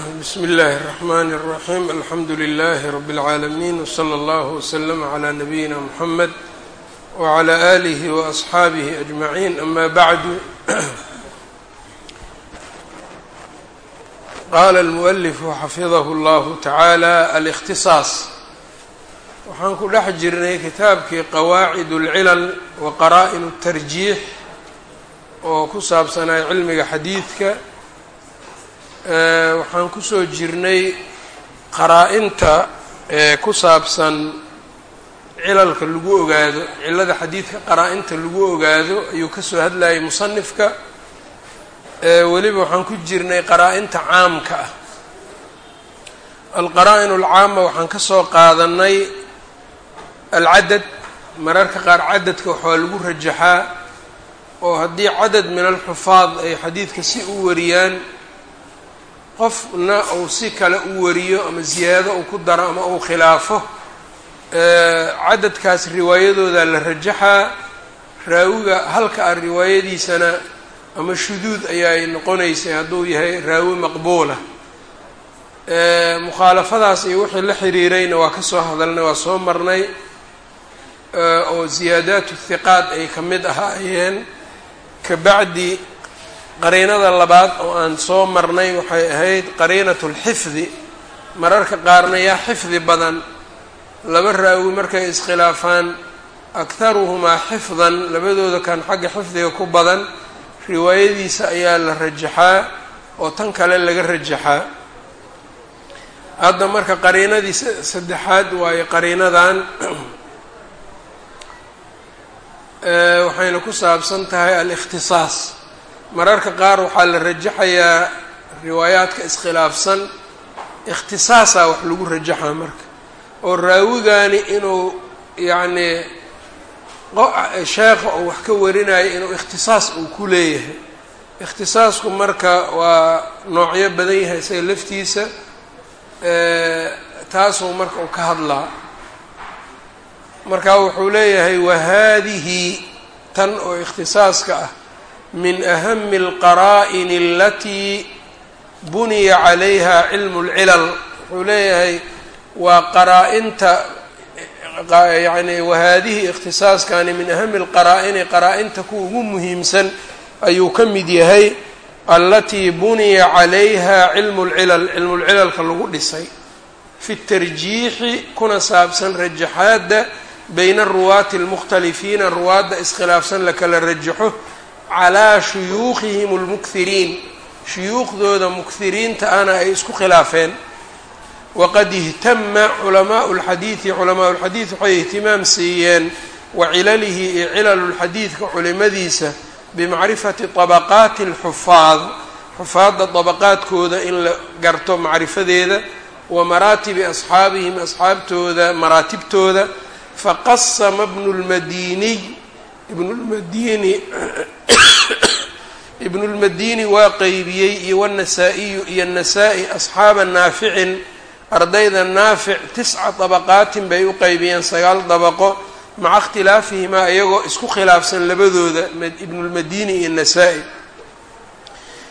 bsmi اllahi الرحmn الرaxيm alxamdu لlh rb العaalمين wslى اllah وslm عlى nabiyina mxamed wعlى آlih وأصxaabih أجmaعin ama bعdu qala اlmuؤlif xafidah اllah taعalى alاkhtiصاaص waxaan ku dhex jirnay kitaabkii qawaacid اlcilal waqara'n الtarjiix oo ku saabsanay cilmiga xadiidka waxaan ku soo jirnay qaraa-inta ee ku saabsan cilalka lagu ogaado cilada xadiidka qaraa-inta lagu ogaado ayuu ka soo hadlayay musanifka. Weliba waxaan ku jirnay qaraa-inta caamka ah. Alqaraa-in alcaama waxaan ka soo qaadanay alcadad mararka qaar cadadka waxaa lagu rajaxaa oo haddii cadad min alxufaad ay xadiidka si u wariyaan qofna uu si kale u wariyo ama ziyaado uu ku daro ama uu khilaafo cadadkaas riwaayadooda la rajaxaa raawiga halka ah riwaayadiisana ama shuduud ayaay noqonaysay hadduu yahay raawi maqbuula. Mukhaalafadaas iyo wixii la xiriirayna waa ka soo hadalnay waa soo marnay oo ziyaadaatu hiqaad ay ka mid ahaayeen. Kabacdi qariinada labaad oo aan soo marnay waxay ahayd qariinatu lxifdi mararka qaarna yaa xifdi badan. Laba raawi markay iskhilaafaan akharuhumaa xifdan labadooda kan xagga xifdiga ku badan riwaayadiisa ayaa la rajaxaa oo tan kale laga rajaxaa. Hadda marka qariinadii saddexaad waayo qariinadan waxayna ku saabsan tahay alikhtisaas mararka qaar waxaa la rajaxayaa riwaayaadka iskhilaafsan. Ikhtisaasaa wax lagu rajaxaa marka. Oo raawigani inuu yacnii sheekha oo wax ka warinayo inuu ikhtisaas uu ku leeyahay. Ikhtisaasku marka waa noocyo badan yahay isaga laftiisa taasuu marka uu ka hadlaa. Marka wuxuu leeyahay wahaadihi tan oo ikhtisaaska ah min ahami alqaraa'in alatii buniya calayha cilmu اlcilal wuxuu leeyahay waa qaraa-inta yani wahaadihi ikhtisaaskani min ahami alqaraa'ini qaraa-inta kuwa ugu muhiimsan ayuu ka mid yahay alatii buniya calayha cilmu lcilal cilmu lcilalka lagu dhisay. Fi tarjiixi kuna saabsan rajaxaadda bayna aruwaati almukhtalifiina ruwaadda iskhilaafsan lakala rajaxo calaa shuyuukhihim almukhiriin shuyuukhdooda mukhiriinta ana ay isku khilaafeen. Waqad ihtama culamaau lxadiidi culamaau lxadiid waxay ihtimaam siiyeen wa cilalihi iyo cilalu lxadiidka culimadiisa bimacrifati طabaqaati اlxufaad xufaadda dabaqaadkooda in la garto macrifadeeda wa maraatibi asxaabihim asxaabtooda maraatibtooda. Faqasama bnu lmadiniy ibnu lmadini ibnu lmadini waa qeybiyey iyo wanasaa-iyu iyo nasaa-i asxaaba naaficin. Ardayda naafic tisca dabaqaatin bay u qeybiyeen sagaal dabaqo maca ikhtilaafihimaa iyagoo isku khilaafsan labadooda ibnulmadini iyo nasaa-i.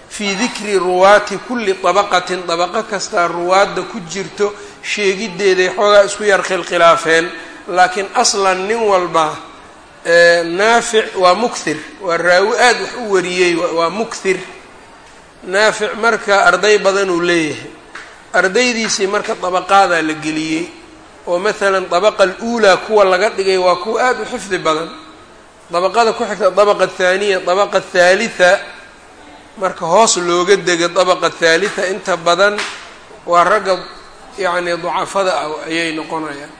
Fii dikri ruwaati kulli dabaqatin dabaqo kastaa ruwaadda ku jirto sheegiddeeday xoogaa isku yar khilkhilaafeen laakiin aslan nin walba naafic waa mukthir waa raawi aada wax u wariyey waa mukthir. Naafic marka arday badan uu leeyahay. Ardaydiisii marka dabaqaadaa la geliyey oo maalan dabaqa aluulaa kuwa laga dhigay waa kuwa aada u xifdi badan. Dabaqada ku xigta dabaqa athaaniya dabaqa athaalitha marka hoos looga dega dabaqa athaalitha inta badan waa ragga yacni ducafada ah ayay noqonayaan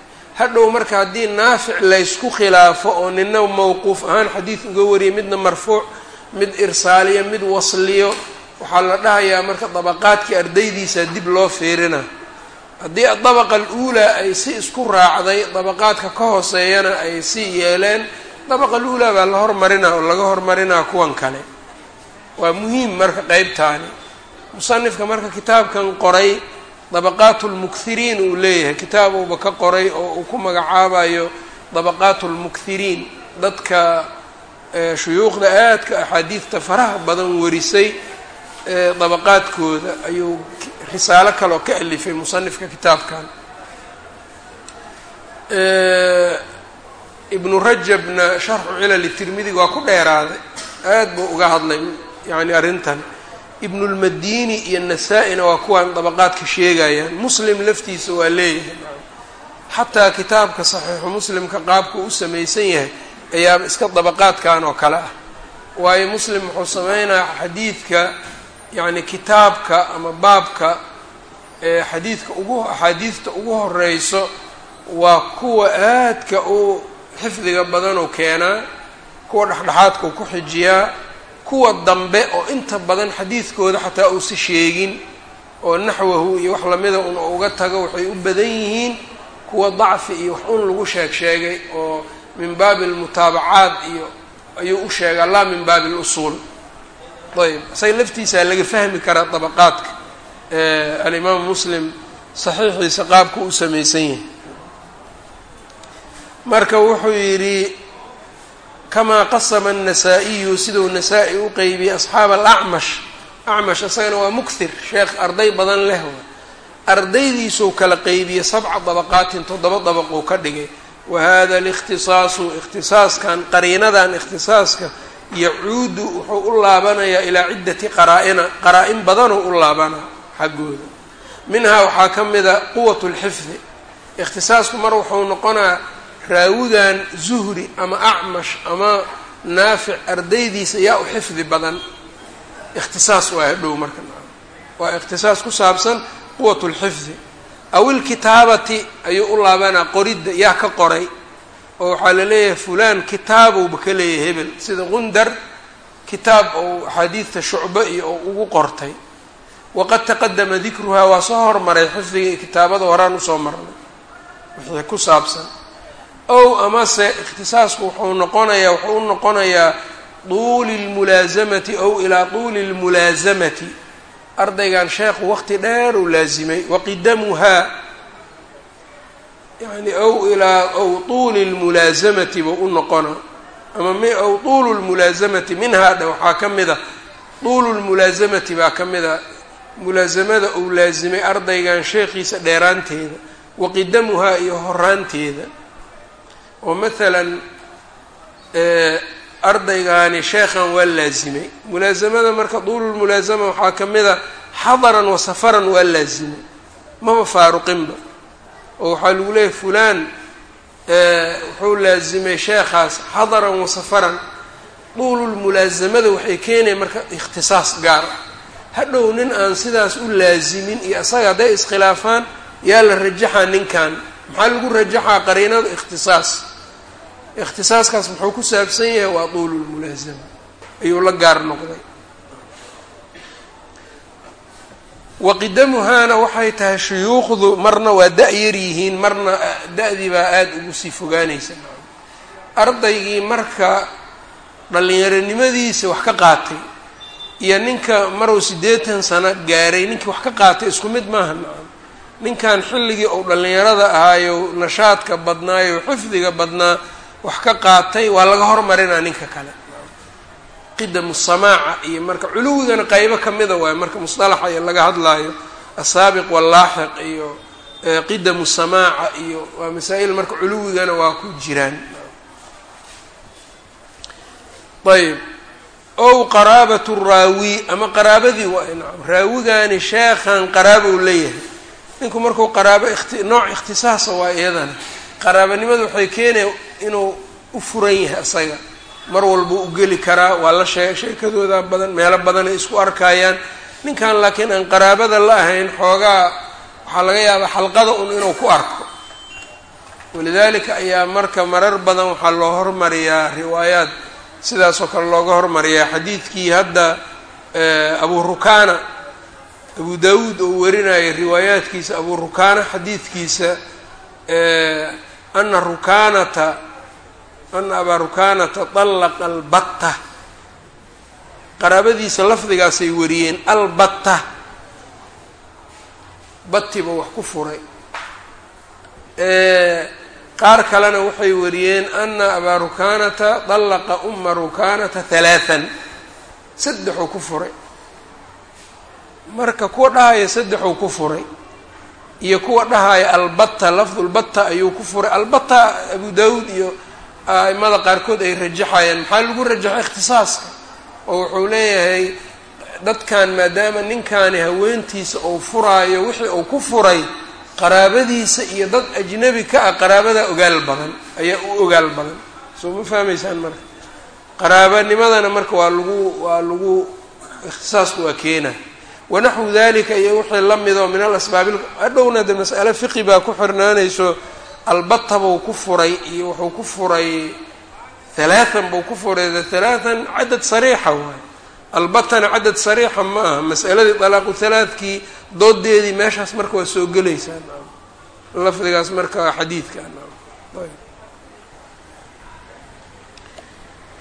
hadhow marka haddii naafic laysku khilaafo oo nina mawquuf ahaan xadiid uga wariyay midna marfuuc mid irsaaliyo mid wasliyo waxaa la dhahayaa marka dabaqaadkii ardaydiisa dib loo fiirina. Haddii dabaqa aluulaa ay si isku raacday dabaqaadka ka hooseeyana ay si yeeleen dabaqa aluulaa baa la hormarinaa oo laga hormarinaa kuwan kale. Waa muhiim marka qeybtaani musanifka marka kitaabkan qoray dabaqaat lmukhiriin uu leeyahay. Kitaab uuba ka qoray oo uu ku magacaabayo dabaqaat lmukhiriin dadka shuyuukhda aadka axaadiidta faraha badan warisay dabaqaadkooda. Ayuu risaalo kaloo ka alifay musanifka kitaabkan. Ibnu rajabna sharxu cilali tirmidiga waa ku dheeraaday. Aad buu uga hadlay yani arrintan ibnulmadini iyo nasaa-ina waa kuwaan dabaqaadka sheegayaan muslim laftiisa waa leeyahay. Xataa kitaabka saxiixu muslimka qaabku u samaysan yahay ayaaba iska dabaqaadkan oo kale ah. Waayo muslim wuxuu sameynaya xadiidka yacni kitaabka ama baabka ee xadiidka ugu axaadiidta ugu horeyso waa kuwa aadka u xifdiga badanuu keenaa kuwa dhexdhexaadka u ku xijiyaa kuwa dambe oo inta badan xadiidkooda xataa uusa sheegin oo naxwahu iyo wax lamida un uga tago waxay u badan yihiin kuwa dacfi iyo wax un lagu sheeg sheegay oo min baabi almutaabacaad iyo ayuu u sheegaa laa min baabi alusuul ayb isaga laftiisaa laga fahmi karaa dabaqaadka alimaamu muslim saxiixiisa qaabka u samaysan yahay. Marka wuxuu yidhi kamaa qasama anasaa'iyu siduu nasaa-i u qeybiyey asxaaba alacmash acmash isagana waa mukhir sheekh arday badan leh. Ardaydiisuu kala qeybiyey sabca dabaqaatin toddoba dabaquu ka dhigay. Wa hada alikhtisaasu ikhtisaaskan qariinadan ikhtisaaska yacuudu wuxuu u laabanayaa ilaa ciddati qaraa-ina qaraa-in badanuu u laabana xaggooda. Minhaa waxaa ka mid a quwat lxifdi. Ikhtisaasku mar wuxuu noqonaa raawigan zuhri ama acmash ama naafic ardaydiisa yaa u xifdi badan ikhtisaas waa hadhow marka. Waa ikhtisaas ku saabsan quwat lxifdi aw ilkitaabati ayuu u laabanaa qoridda yaa ka qoray oo waxaa la leeyahay fulaan kitaabowba ka leeyahay hebel sida qundar kitaab ou axaadiidta shucbo iyo ou ugu qortay. Waqad taqadama dikruhaa waa soo hormaray xifdiga iyo kitaabada horaan u soo marnay. Wixii ku saabsan ow amase ikhtisaasku wuxuu noqonayaa wuxuu u noqonayaa tuuli lmulaasamati ow ilaa tuuli lmulaasamati ardaygan sheekhu waqti dheer uu laasimay waqidamuhaa yani ow ilaa ow tuuli lmulaasamati buu u noqona ama m ow tuulu lmulaasamati minhaa dhe waxaa ka mida tuulu lmulaasamati baa ka mida. Mulaasamada uu laasimay ardaygan sheekhiisa dheeraanteeda waqidamuhaa iyo horaanteeda oo maalan ardaygaani sheekhan waa laasimay mulaasamada marka duululmulaasama waxaa ka mid a xadaran wa safaran waa laasimay maba faaruqinba oo waxaa lagu leeyahy fulaan wuxuu laasimay sheekhaas xadaran wa safaran. Duululmulaasamada waxay keenaya marka ikhtisaas gaar. Ah hadhow nin aan sidaas u laasimin iyo isaga hadday iskhilaafaan yaa la rajaxaa ninkan. Maxaa lagu rajaxaa qariinada ikhtisaas ikhtisaaskaas muxuu ku saabsan yahay waa tuulu lmulaasama ayuu la gaar noqday. Waqidamuhaana waxay tahay shuyuukhdu marna waa da-yar yihiin marna da-dii baa aada ugu sii fogaanaysa. Ardaygii marka dhallinyaronimadiisa wax ka qaatay iyo ninka maruu siddeetan sano gaaray ninkii wax ka qaatay isku mid maaha. Nacam ninkan xilligii uu dhallinyarada ahaayo nashaadka badnaayo xifdiga badnaa wax ka qaatay waa laga hormarinaa ninka kale. Qidamu samaaca iyo marka culuwigana qaybo kamida waayo marka musطalaxa iyo laga hadlaayo asaabiq wallaaxiq iyo qidamu samaaca iyo waa masaa-il marka culuwigana waa ku jiraan. Ayb ow qaraabat raawi ama qaraabadii waa nacam raawigani sheekhan qaraabou leeyahay. Ninku marku qaraabo nooc ikhtisaasa waa iyadana. Qaraabanimadu waxay keenaya inuu u furan yahay isaga mar walbuu u geli karaa waa la shee sheekadooda badan meelo badanay isku arkayaan. Ninkan laakiin aan qaraabada la ahayn xoogaa waxaa laga yaabaa xalqada un inuu ku arko. Walidaalika ayaa marka marar badan waxaa loo hormariyaa riwaayaad. Sidaasoo kale looga hormariyaa xadiidkii hadda abu rukaana. Abu daawuud oo warinaya riwaayaadkiisa abu rukaana xadiidkiisa ana rukaanata ana abaa rukaanata طallaqa albatta qaraabadiisa lafdigaasay wariyeen albatta batiba wax ku furay qaar kalena waxay wariyeen ana abaa rukaanata طallaqa uma rukaanata halaathan saddexuu ku furay marka kuwa dhahaya saddexuu ku furay iyo kuwa dhahaya albata lafdulbata ayuu ku furay albata abu daawuud iyo a'imada qaarkood ay rajaxayaan. Maxaa lagu rajaxay ikhtisaaska? Oo wuxuu leeyahay dadkan maadaama ninkaani haweentiisa uu furaayo wixii uu ku furay qaraabadiisa iyo dad ajnabi ka ah qaraabadaa ogaal badan ayaa u ogaal badan. Soo ma fahmaysaan marka? Qaraabanimadana marka waa lagu waa lagu ikhtisaasku waa keena wanaxwu dalika iyo wixii la midoo min alasbaabi hadhowna de mas'ale fiqi baa ku xirnaanayso albata buu ku furay iyo wuxuu ku furay halaatan buu ku furay halaatan cadad sariixa waay. Albatana cadad sariixa ma aha mas'aladii dalaaqu halaadkii doodeedii meeshaas marka waa soo gelaysaa lafdigaas marka xadiidka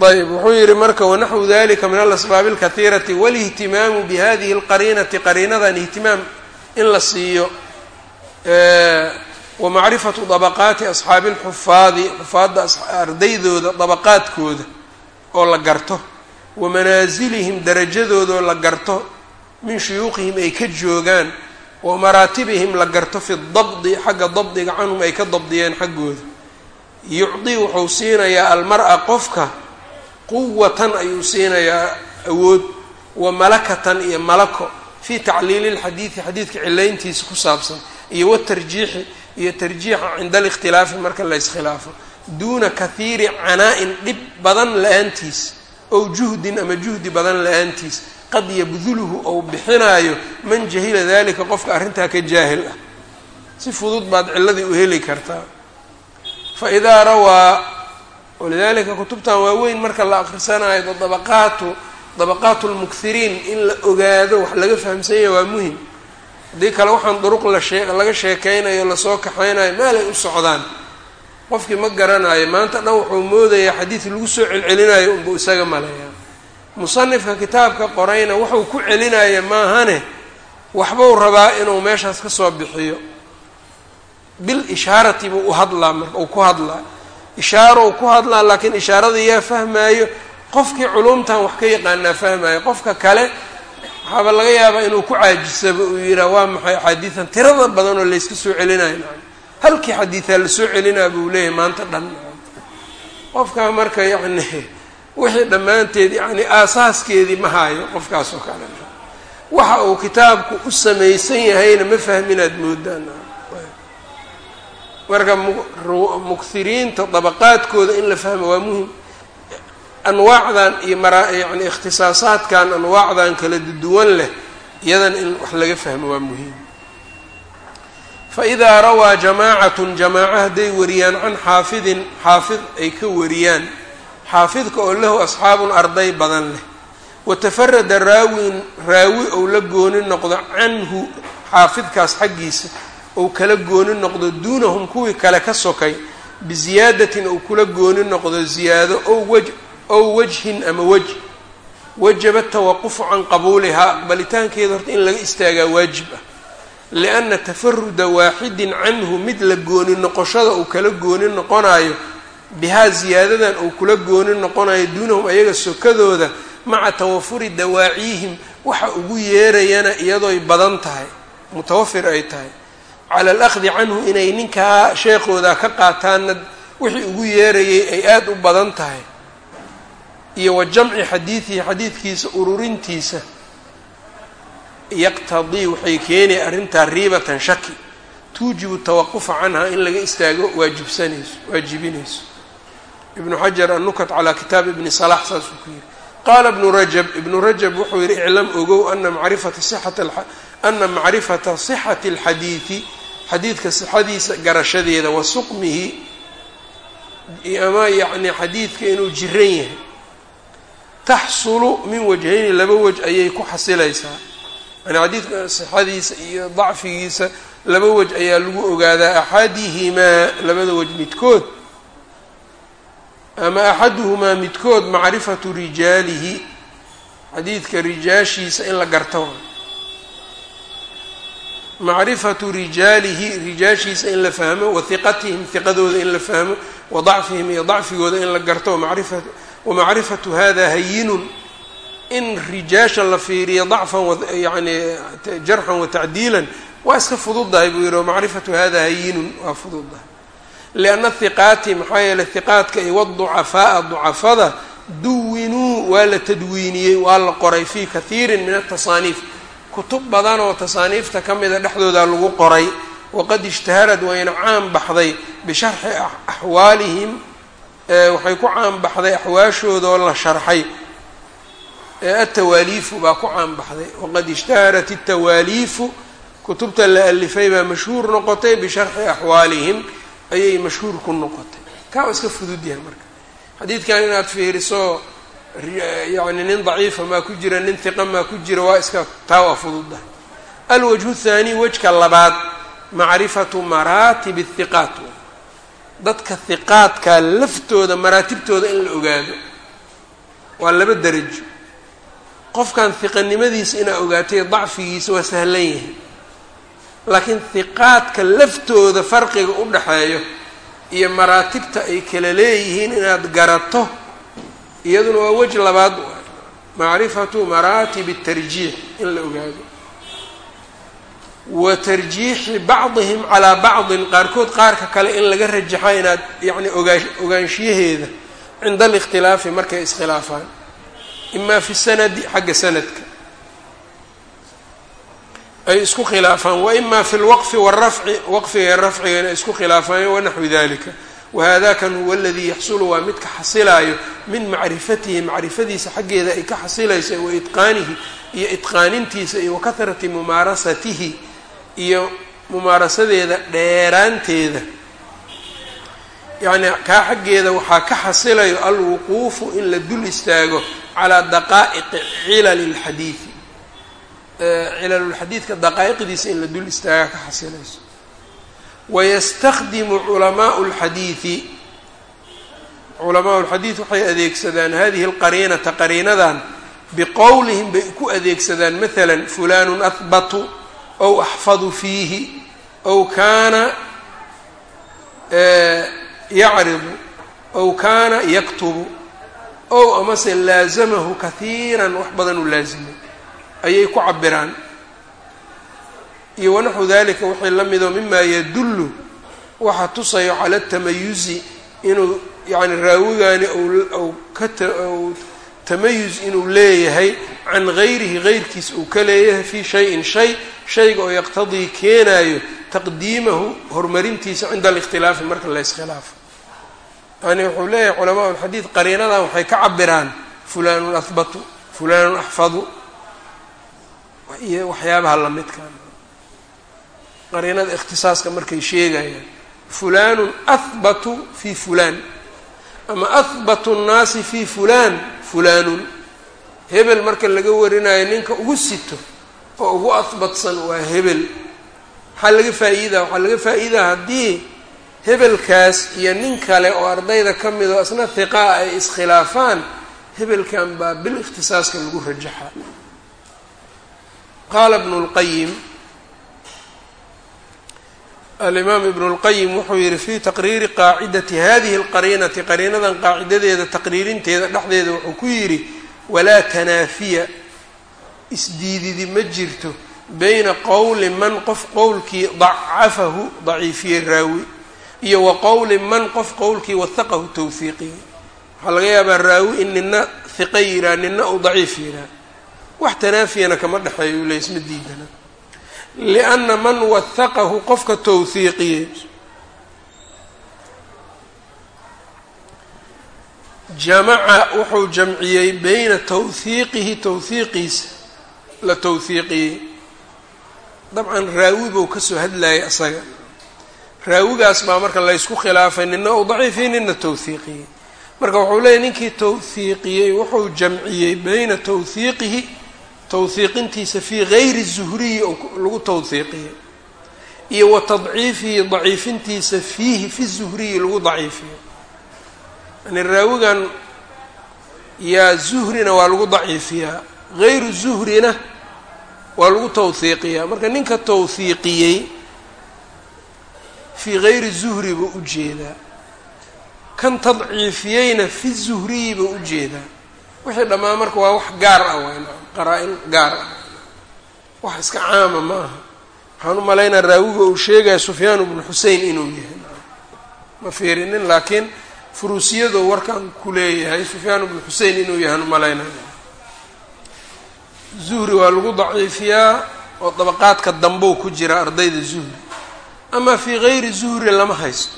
ayb wuxuu yihi marka wanaxwu dalika min alasbaabi اlkahiirati walihtimaamu bihadihi اlqariinati qariinadan ihtimaam in la siiyo wamacrifatu dabaqaati asxaabi اlxufaadi xufaadda ardaydooda dabaqaadkooda oo la garto wamanaasilihim darajadoodoo la garto min shuyuuqihim ay ka joogaan wa maraatibihim la garto fi dabdi xagga dabdiga canhum ay ka dabdiyeen xaggooda yucdi wuxuu siinayaa almar-a qofka quwatan ayuu siinayaa awood wa malakatan iyo malako fii tacliili lxadiidi xadiidka cilayntiisa ku saabsan iyo watarjiixi iyo tarjiixa cinda alikhtilaafi marka la iskhilaafo. Duuna kahiiri canaa-in dhib badan la'aantiis ow juhdin ama juhdi badan la'aantiis. Qad yabduluhu ou bixinaayo man jahila dalika qofka arrintaa ka jaahil ah. Si fudud baad ciladii u heli kartaa. Fa idaa rawaa walidalika kutubtan waaweyn marka la akrisanayo dabaqaatu dabaqaatu lmukhiriin in la ogaado wax laga fahamsanya waa muhiim haddii kale waxaan duruq la shee laga sheekeynayo la soo kaxaynayo meelay u socdaan. Qofkii ma garanayo maanta dhan wuxuu moodayaa xadiid lagu soo celcelinayo unbuu isaga maleeyaa. Musanifka kitaabka qorayna wuxuu ku celinaya maahane waxbuu rabaa inuu meeshaas ka soo bixiyo. Bil ishaarati buu u hadlaa marka uu ku hadlaa. Ishaarou ku hadlaa laakiin ishaarada yaa fahmaayo. Qofkii culumtan wax ka yaqaanaa fahmaayo. Qofka kale waxaaba laga yaabaa inuu ku caajisaba uu yihaa waa maxay axaadiidan tirada badan oo layska soo celinayo halkii xadiidaa la soo celinaa buu leeyahay maanta dhan. Qofkaa marka yacni wixii dhammaanteed yacni aasaaskeedii ma haayo qofkaas oo kale. Waxa uu kitaabku u samaysan yahayna ma fahminaad moodaan marka mukhiriinta dabaqaadkooda in la fahmo waa muhiim anwaacdan iyo yani ikhtisaasaadkan anwaacdan kala duwan leh iyadan in wax laga fahmo waa muhiim. Faidaa rawaa jamaacatun jamaaco hadday wariyaan can xaafidin xaafid ay ka wariyaan xaafidka oo lahu asxaabun arday badan leh. Watafarada raawin raawi ou la gooni noqdo canhu xaafidkaas xaggiisa ou kala gooni noqdo duunahum kuwii kale ka sokay biziyaadatin ou kula gooni noqdo ziyaado ow waj ow wajhin ama wej wajaba tawaqufu can qabuulihaa aqbalitaankeeda horta in laga istaagaa waajib ah. Lianna tafaruda waaxidin canhu mid la gooni noqoshada uu kala gooni noqonayo bihaa ziyaadadan uu kula gooni noqonayo duunahum ayaga sokadooda maca tawafuri dawaaciihim waxa ugu yeerayana iyadooy badan tahay mutawafir ay tahay. Cala alahdi canhu inay ninkaa sheekooda ka qaataanna wixii ugu yeerayay ay aada u badan tahay iyo wa jamci xadiidihi xadiidkiisa ururintiisa yaqtadii waxay keenay arrintaa riibatan shaki. Tuujibu tawaqufa canha in laga istaago waajibsanayso waajibinayso. Ibnu xajar annukat calaa kitaab ibni salax saasuu ku yihi qaala ibnu rajab ibnu rajab wuxuu yihi iclam ogow ana macrifata sixata ana macrifata sixati alxadiidi xadiidka sixadiisa garashadeeda wa suqmihi ama yacni xadiidka inuu jiran yahay taxsulu min wajhayni laba wej ayay ku xasilaysaa. Yani xadiidka sixadiisa iyo dacfigiisa laba wej ayaa lagu ogaadaa axadihimaa labada wej midkood. Ama axaduhumaa midkood macrifatu rijaalihi xadiidka rijaashiisa in la garto. Macrifatu rijaalihi rijaashiisa in la fahmo wa hiqatihim hiqadooda in la fahmo wa dacfihim iyo dacfigooda in la garto wamacrifatu hada hayinun in rijaasha la fiiriyo dacfan yani jarxan wa tacdiilan waa iska fududahay buu yihi wamacrifatu hada hayinun waa fududahay lianna hiqaati maxaa yeeley hiqaadka iyo waducafaa'a ducafada duwinuu waa la tadwiiniyey waa la qoray fii kathiirin min atasaaniif kutub badan oo tasaaniifta ka mida dhexdooda lagu qoray waqad ishtaharad wayna caan baxday bisharxi axwaalihim waxay ku caan baxday axwaashooda oo la sharxay. Atawaaliifu baa ku caan baxday waqad ishtaharat atawaaliifu kutubta la alifay baa mashhuur noqotay bisharxi axwaalihim ayay mashhuur ku noqotay. Kaa waa iska fudud yahay marka. Xadiidkan inaad fiiriso yani nin daciifa maa ku jira nin hiqa maa ku jira waa iska taa waa alwajhu thaani wejka labaad macrifatu maraatib hiqaat dadka hiqaadka laftooda maraatibtooda in la ogaado. Waa laba derajo qofkan hiqanimadiisa inaa ogaatay dacfigiisa waa sahlan yahay. Laakiin hiqaadka laftooda farqiga u dhaxeeyo iyo maraatibta ay kala leeyihiin inaad garato iyaduna waa wej labaad macrifatu maraatib الtarjiix in la ogaado wa tarjiixi bacdihim calaa bacdin qaarkood qaarka kale in laga rajaxo inaad yacni ogaa ogaanshiyaheeda cinda alikhtilaafi markay iskhilaafaan. Imaa fi sanadi xagga sanadka. Ay isku khilaafaan wa ima fi lwaqfi wاrafci waqfiga rafciga inay isku khilaafaan wanaxwi dalika wahadakan huwa aladii yaxsulu waa midka xasilaayo min macrifatihi macrifadiisa xaggeeda ay ka xasilayso wa itqaanihi iyo itqaanintiisa iyo wakahrati mumaarasatihi iyo mumaarasadeeda dheeraanteeda. Yacni kaa xaggeeda waxaa ka xasilayo alwuquufu in la dul istaago calaa daqaa'iqi cilali اlxadiidi cilalulxadiidka daqaa'iqdiisa in la dul istaaga ka xasilayso. Wayastakdimu culamaau lxadiidi culamaau lxadiid waxay adeegsadaan hadihi alqariinata qariinadan biqowlihim bay ku adeegsadaan maala fulanu ahbatu ow axfadu fiihi ow kaana yacridu ow kaana yaktubu ow amase laazamahu kahiiran wax badan u laazimay ayay ku cabiraan iyo wanaxwu dalika wixii la mido mima yadullu waxa tusayo cala tamayuzi inuu yani raawigani ou ka tamayuz inuu leeyahay can gayrihi gayrkiis uu ka leeyahay fii shayin shay shayga oo yaqtadii keenayo taqdiimahu horumarintiisa cinda alikhtilaafi marka la iskhilaafo. Yani wuxuu leeyahay culamaa lxadiid qariinadan waxay ka cabiraan fulanun ahbatu fulanun axfadu iyo waxyaabaha lamidkan qariinada ikhtisaaska markay sheegayaan fulanun ahbatu fi fulaan. Ama ahbatu nnaasi fi fulaan fulanun hebel marka laga warinayo ninka ugu sito oo ugu ahbatsan waa hebel. Maxaa laga faa'iidaa waxaa laga faa'iidaa haddii hebelkaas iyo nin kale oo ardayda ka mid oo isna hiqaa ay iskhilaafaan hebelkan baa bil ikhtisaaska lagu rajaxaa. Qaala ibnu lqayim alimaam ibnu lqayim wuxuu yihi fii taqriiri qaacidati hadihi lqariinati qariinadan qaacidadeeda taqriirinteeda dhexdeeda wuxuu ku yidhi walaa tanaafiya isdiididi ma jirto beyna qowli man qof qowlkii dacafahu daciifiyey raawi iyo wa qowli man qof qowlkii wahaqahu tawhiiqiyey waxaa laga yaabaa raawi in nina hiqa yiraa nina uu daciif yiraa wax tanaafiyana kama dhexeeyo ule isma diidana lianna man wahaqahu qofka tawhiiqiyey jamaca wuxuu jamciyey beyna tawhiiqihi tawhiiqiisa la tawhiiqiyey dabcan raawi buu ka soo hadlayay asaga raawigaas baa marka laysku khilaafay nina uu daciifiyey nina tawhiiqiyey marka wuxuu leeyahy ninkii tawhiiqiyey wuxuu jamciyey beyna tawhiiqihi tawhiiqintiisa fii gayri zuhriyi oo lagu tawhiiqiyey iyo wa tadciifihi daciifintiisa fiihi fi zuhriyi lagu daciifiyo. Yani raawigan yaa zuhrina waa lagu daciifiyaa. Gayru zuhrina waa lagu tawhiiqiyaa marka ninka tawhiiqiyey fii gayri zuhri buu u jeedaa. Kan tadciifiyeyna fi zuhriyi buu u jeedaa. Wixii dhammaan marka waa wax gaar ah wayn qaraa-in gaar. Ah wax iska caama ma aha waxaan u malaynaa raawiga uu sheegaya sufyaan bnu xusein inuu yahay. Ma fiirinin laakiin furuusiyado warkan ku leeyahay sufyaan bnu xusein inuu yahay u malaynaya zuhri waa lagu daciifiyaa oo dabaqaadka dambow ku jira ardayda zuhri. Ama fii gayri zuhri lama haysto.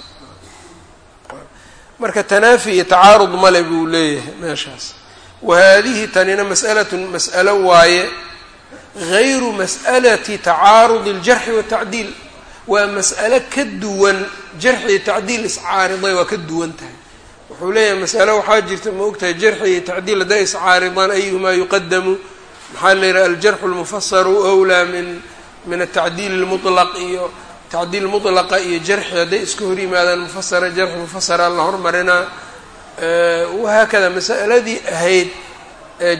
Marka tanaafi iyo tacaarud male buu leeyahay meeshaas wa haadihi tanina mas'alatun mas'alo waaye gayru mas'alati tacaarudi aljarxi watacdiil waa mas'alo ka duwan jarxi tacdiil iscaariday waa ka duwan tahay wuxuu leeyahay mas'alo waxaa jirta ma ogtahay jarxi tacdiil hadday iscaaridaan ayuhumaa yuqadamu maxaa la yidhaha aljarxu lmufasaru wlaa min min atacdiil lmutlaq iyo tacdiil mutlaqa iyo jarxi hadday iska hor yimaadaan mufasara jarxi mufasara la hormarinaa wahaakada masaladii ahayd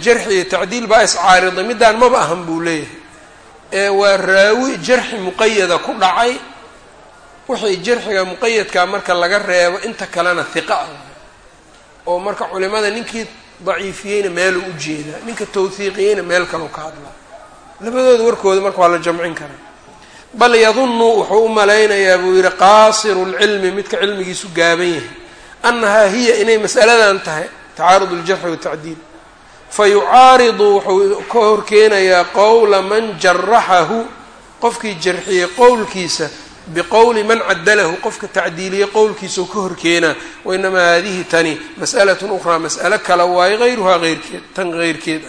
jarxi tacdiil baa iscaariday middaan maba ahan buu leeyahay. Ee waa raawi jarxi muqayada ku dhacay. Wixii jarxiga muqayadkaa marka laga reebo inta kalena hiqa ah. Oo marka culimada ninkii daciifiyeyna meeluu u jeedaa ninka tawhiiqiyeyna meel kaleu ka hadlaa labadooda warkooda marka waa la jamcin karaa. Bal yadunnu wuxuu u malaynayaa buu yidhi qaasiru lcilmi midka cilmigiisu gaaban yahay annahaa hiya inay mas'aladan tahay tacaarud aljarxi watacdiil fa yucaaridu wuxuu ka horkeenayaa qowla man jaraxahu qofkii jarxiyey qowlkiisa biqowli man cadalahu qofka tacdiiliyey qowlkiisau ka horkeenaa wainamaa haadihi tani mas'alatun ukhraa mas'alo kale waayo hayruhaa eyrkeed tan heyrkeed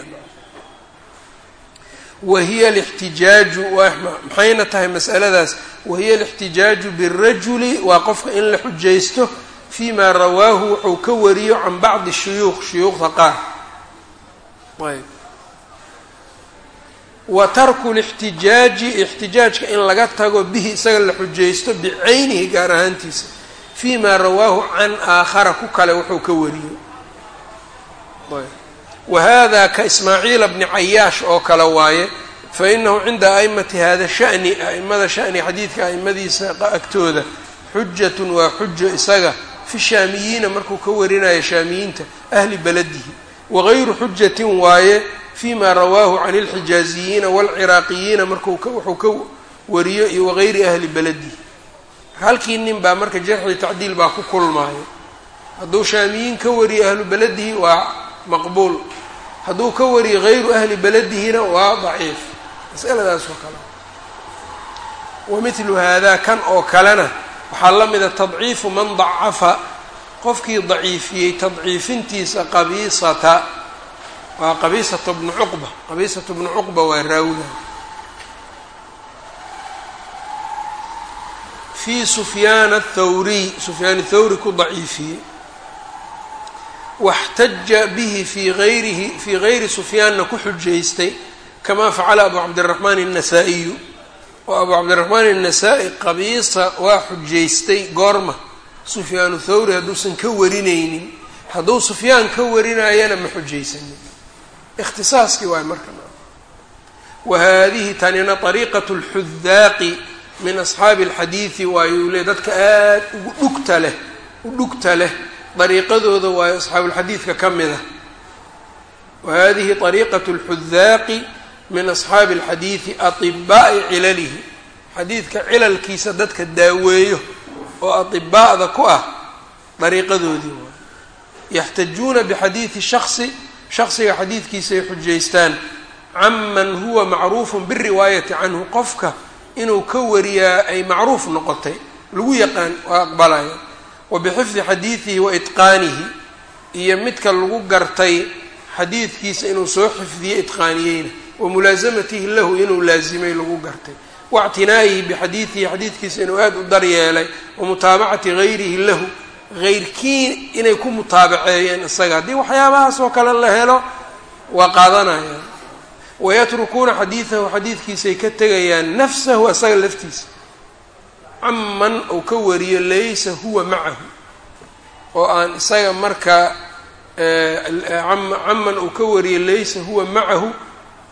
wahiya alixtijaaju maxayna tahay mas'aladaas wahiya alixtijaaju birajuli waa qofka in la xujaysto fii maa rawaahu wuxuu ka wariyo can bacdi shuyuuq shuyuuqda qaar wa tarku lixtijaaji ixtijaajka in laga tago bihi isaga la xujaysto bicaynihi gaar ahaantiisa fii maa rawaahu can aakhara ku kale wuxuu ka wariyo wa hada ka ismaaciila bni cayaash oo kale waaye fa inahu cinda a'imati hada shani a'imada shani xadiidka a'imadiisa agtooda xujatun waa xujo isaga fi shaamiyiina markuu ka warinayo shaamiyiinta ahli beladihi wagayru xujatin waaye fi ma rawaahu can alxijaaziyiina waalciraaqiyiina markuu wuxuu ka wariyo iyo wagayri ahli beladihi halkii nin baa marka jarxi tacdiil baa ku kulmaayo. Hadduu shaamiyiin ka wariyo ahlu beladihi waa maqbuul. Hadduu ka wariyo gayru ahli beladihina waa daciif. Masaladaas oo kale. Wa midlu haadaa kan oo kalena waxaa la mida tadciifu man dacafa qofkii daciifiyey tadciifintiisa qabiisata waa qabiisata bnu cuqba qabiisatu bnu cuqba waa raawiga fii sufyaan athawriy sufyaan athawri ku daciifiyey. Waxtaja bihi fii ayrihi fii gayri sufyaanna ku xujaystay kamaa facala abu cabdiraxmaan الnasaa-iyu oo abu cabdiraxmaan innasaa'i qabiisa waa xujaystay goorma. Sufyaanu thawri hadduusan ka warinaynin. Hadduu sufyaan ka warinaayana ma xujaysanin. Ikhtisaaskii waay marka wa haadihi tanina ariiqat lxudaaqi min asxaabi alxadiidi waayuu le dadka aada ugu dhugta leh u dhugta leh dariiqadooda waayo asxaabulxadiidka ka mid a wa hadihi ariiqat lxudaaqi min asxaabi اlxadiidi atibaa'i cilalihi. Xadiidka cilalkiisa dadka daaweeyo oo atibaa'da ku ah dariiqadoodii waay yaxtajuuna bixadiidi shaksi shaksiga xadiidkiisa ay xujaystaan. Canman huwa macruufu biriwaayati canhu qofka inuu ka wariyaa ay macruuf noqotay. Lagu yaqaan waa aqbalaya. Wa bixifdi xadiidihi wa itqaanihi. Iyo midka lagu gartay xadiidkiisa inuu soo xifdiye itqaaniyeyna wa mulaasamatihi lahu inuu laasimay lagu gartay. Waictinaa'ihi bixadiidihi xadiidkiisa inuu aada u daryeelay wa mutaabacati gayrihi lahu heyrkii inay ku mutaabaceeyeen isaga. Haddii waxyaabahaas oo kale la helo waa qaadanayaan wayatrukuuna xadiidahu xadiidkiisay ka tegayaan nafsahu isaga laftiisa. Caman uu ka wariyo laysa huwa macahu. Oo aan isaga markaa caman uu ka wariyo laysa huwa macahu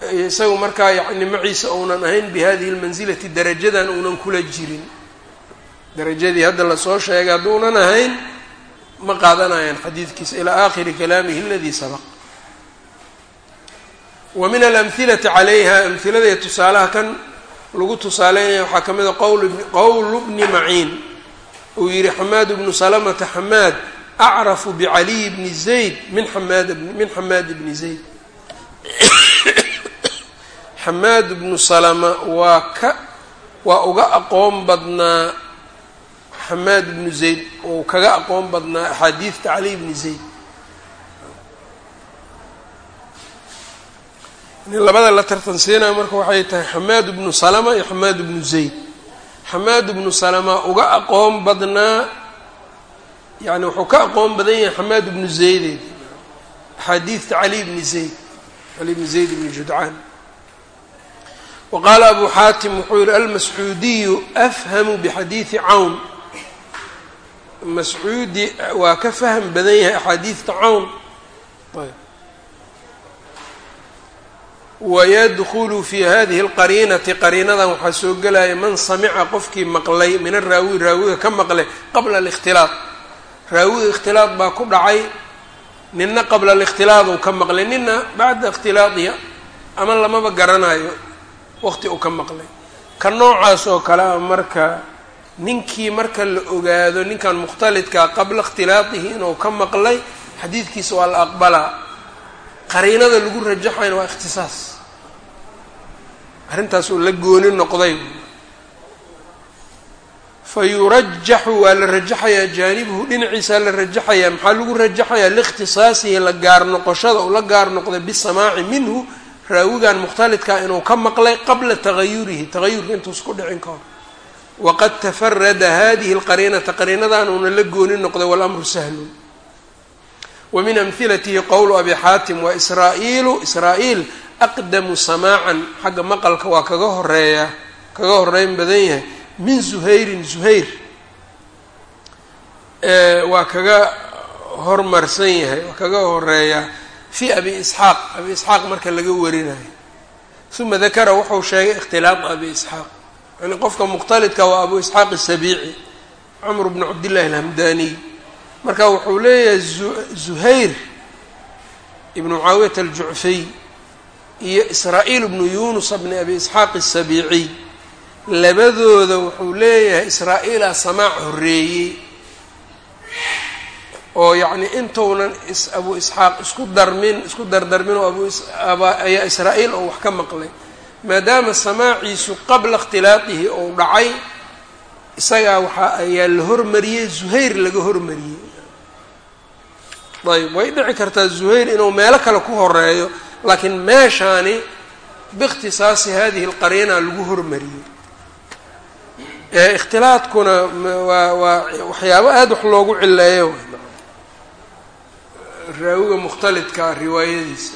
isaga markaa yani maciisa uunan ahayn bihadihi lmansilati darajadan uunan kula jirin. Darajadii hadda la soo sheegay hadduunan ahayn ma qaadanayaan xadiidkiisa ilaa aakhiri kalaamihi aladii sabaq. Wa min alamhilati calayha amhilada tusaalaha kan lagu tusaaleynaya waxaa ka mid a qowl qowlu bni maciin. Uu yihi xamaad bnu salamata xamaad acrafu bicaliy bni zayd min xamaad min xamaad bni zayd xamaad bnu salama waa ka waa uga aqoon badnaa xamaad bnu zayd ou kaga aqoon badnaa axaadiidta caliy bni zayd. Labada la tartansiinaya marka waxay tahay xamaad bnu salama iyo xamaad bnu zayd. Xamaad bnu salama uga aqoon badnaa yani wuxuu ka aqoon badan yahay xamaad bnu zaydeed axaadiidta cali bni zayd cali bni zayd bni judcaan wa qaala abu xaatim wuxuu yihi almascuudiyu afhamu bixadiidi cawn mascuudi waa ka fahm badan yahay axaadiidta cawn wayadkulu fi hadihi اlqariinati qariinadan waxaa soo gelaya man samica qofkii maqlay min araawi raawiga ka maqlay qabla اlاkhtilaaط raawiga ikhtilaaط baa ku dhacay nina qabla اlاkhtilaaط uu ka maqlay nina bacda اkhtilaadihi ama lamaba garanayo waqti uu ka maqlay. Ka noocaas oo kale a marka ninkii marka la ogaado ninkan mukhtalidkaa qabla اkhtilaadihi inuu ka maqlay xadiidkiisa waa la aqbalaa. Qariinada lagu rajaxayna waa ikhtisaas. Arrintaas uu la gooni noqday. Fa yurajaxu waa la rajaxayaa jaanibuhu dhinaciisaa la rajaxayaa maxaa lagu rajaxayaa? Liikhtisaasihi la gaar noqoshada uu la gaar noqday bisamaaci minhu raawigan mukhtalidkaa inuu ka maqlay qabla tagayurihi tagayurka intuus ku dhicin ka hor waqad tafarada hadihi lqariinata qariinadan uuna la gooni noqday walamru sahlun. Wa min amhilatihi qowlu abi xaatim waa israa'iilu israa'iil aqdamu samaacan. Xagga maqalka waa kaga horreeya kaga horeyn badan yahay. Min zuhayrin zuhayr waa kaga hormarsan yahay waa kaga horeeyaa fi abi isxaaq abi isxaaq marka laga warinayo. Uma dakara wuxuu sheegay ikhtilaaq abi isxaaq yani qofka mukhtalidka waa abu isxaaq asabiici camr bnu cabdillahi alhamdaniy marka wuxuu leeyahay zuhayr ibnu mucaawiyat aljucfiy iyo israa'iil ibnu yunus bni abi isxaaq asabiiciy labadooda wuxuu leeyahay israa'iilaa samaac horreeyey oo yacni intuunan abu isxaaq isku darmin isku dardarmin oo abuayaa israa'iil oo wax ka maqlay. Maadaama samaaciisu qabla ikhtilaadihi ou dhacay isagaa waxaa ayaa la hormariyey zuhayr laga hormariyey. Ayb way dhici kartaa zuhayr inuu meelo kale ku horeeyo laakiin meeshaani biikhtisaasi hadihi alqariina lagu hormariyey. Ikhtilaadkuna waa waa waxyaabo aada wax loogu cileeyo raawiga mukhtalidkaa riwaayadiisa.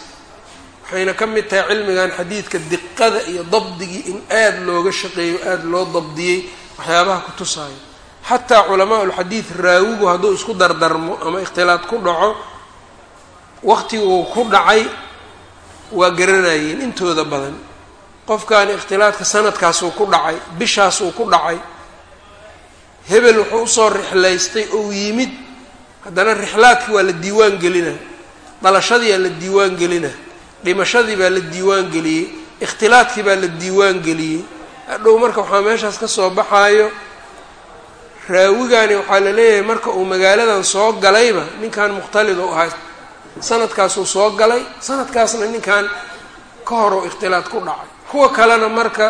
Waxayna ka mid tahay cilmigan xadiidka diqada iyo dabdigii in aada looga shaqeeyo aada loo dabdiyey waxyaabaha ku tusaayo xataa culamaa ulxadiid raawigu hadduu isku dardarmo ama ikhtilaad ku dhaco waqtiguu ku dhacay waa garanayeen intooda badan. Qofkaani ikhtilaadka sanadkaasuu ku dhacay bishaasuu ku dhacay hebel wuxuu u soo rixlaystay ou yimid haddana rixlaadkii waa la diiwaan gelina dhalashadiiaa la diiwaan gelina dhimashadii baa la diiwaan geliyey ikhtilaadkii baa la diiwaan geliyey hadhow marka waxaa meeshaas ka soo baxaayo raawigani waxaa la leeyahay marka uu magaaladan soo galayba ninkan mukhtalid u ahaa. Sanadkaasuu soo galay sanadkaasna ninkan ka hor oo ikhtilaad ku dhacay. Kuwa kalena marka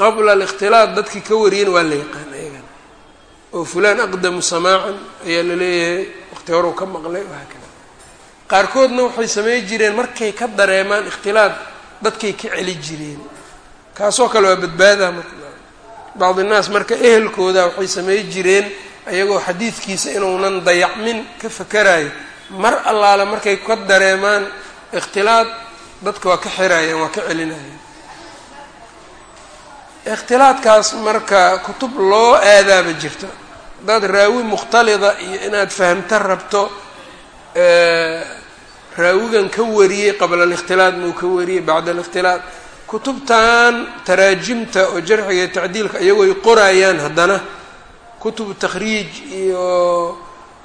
qabla alikhtilaad dadkii ka wariyeen waa la yaqaan ayagana oo fulaan aqdamu samaacan ayaa la leeyahay waqti hore u ka maqlay wahaakada qaarkoodna waxay samey jireen markay ka dareemaan ikhtilaad dadkay ka celi jireen. Kaasoo kale waa badbaadaa marka bacdi innaas marka ehelkooda waxay samey jireen ayagoo xadiidkiisa inuunan dayacmin ka fakarayo mar allaale markay ka dareemaan ikhtilaad dadka waa ka xirayaan waa ka celinayaan ikhtilaadkaas marka kutub loo aadaaba jirto haddaad raawi mukhtalida iyo inaad fahamta rabto raawigan ka wariyey qabla alikhtilaad muu ka wariyey bacda alikhtilaad. Kutubtan taraajimta oo jarxiga iyo tacdiilka iyagooy qorayaan haddana. Kutubu takhriij iyo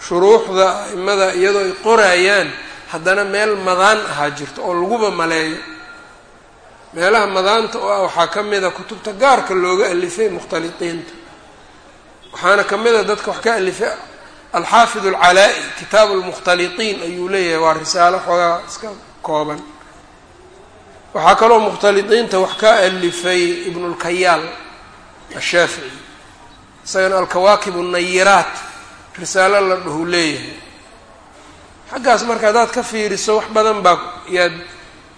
shuruuxda aimada iyadoo ay qorayaan haddana meel madaan ahaa jirto oo laguba maleeyo. Meelaha madaanta oo ah waxaa ka mid a kutubta gaarka looga alifay mukhtaliqiinta waxaana ka mid a dadka wax ka alifay alxaafid alcalaa-i kitaabu lmukhtaliqiin ayuu leeyahay waa risaalo xoogaa iska kooban. Waxaa kaloo mukhtaliqiinta wax ka alifay ibnulkayaal ashaafici isagana alkawaakib annayiraat risaalo la dhahu leeyahay. Xaggaas marka haddaad ka fiiriso wax badan baa yaad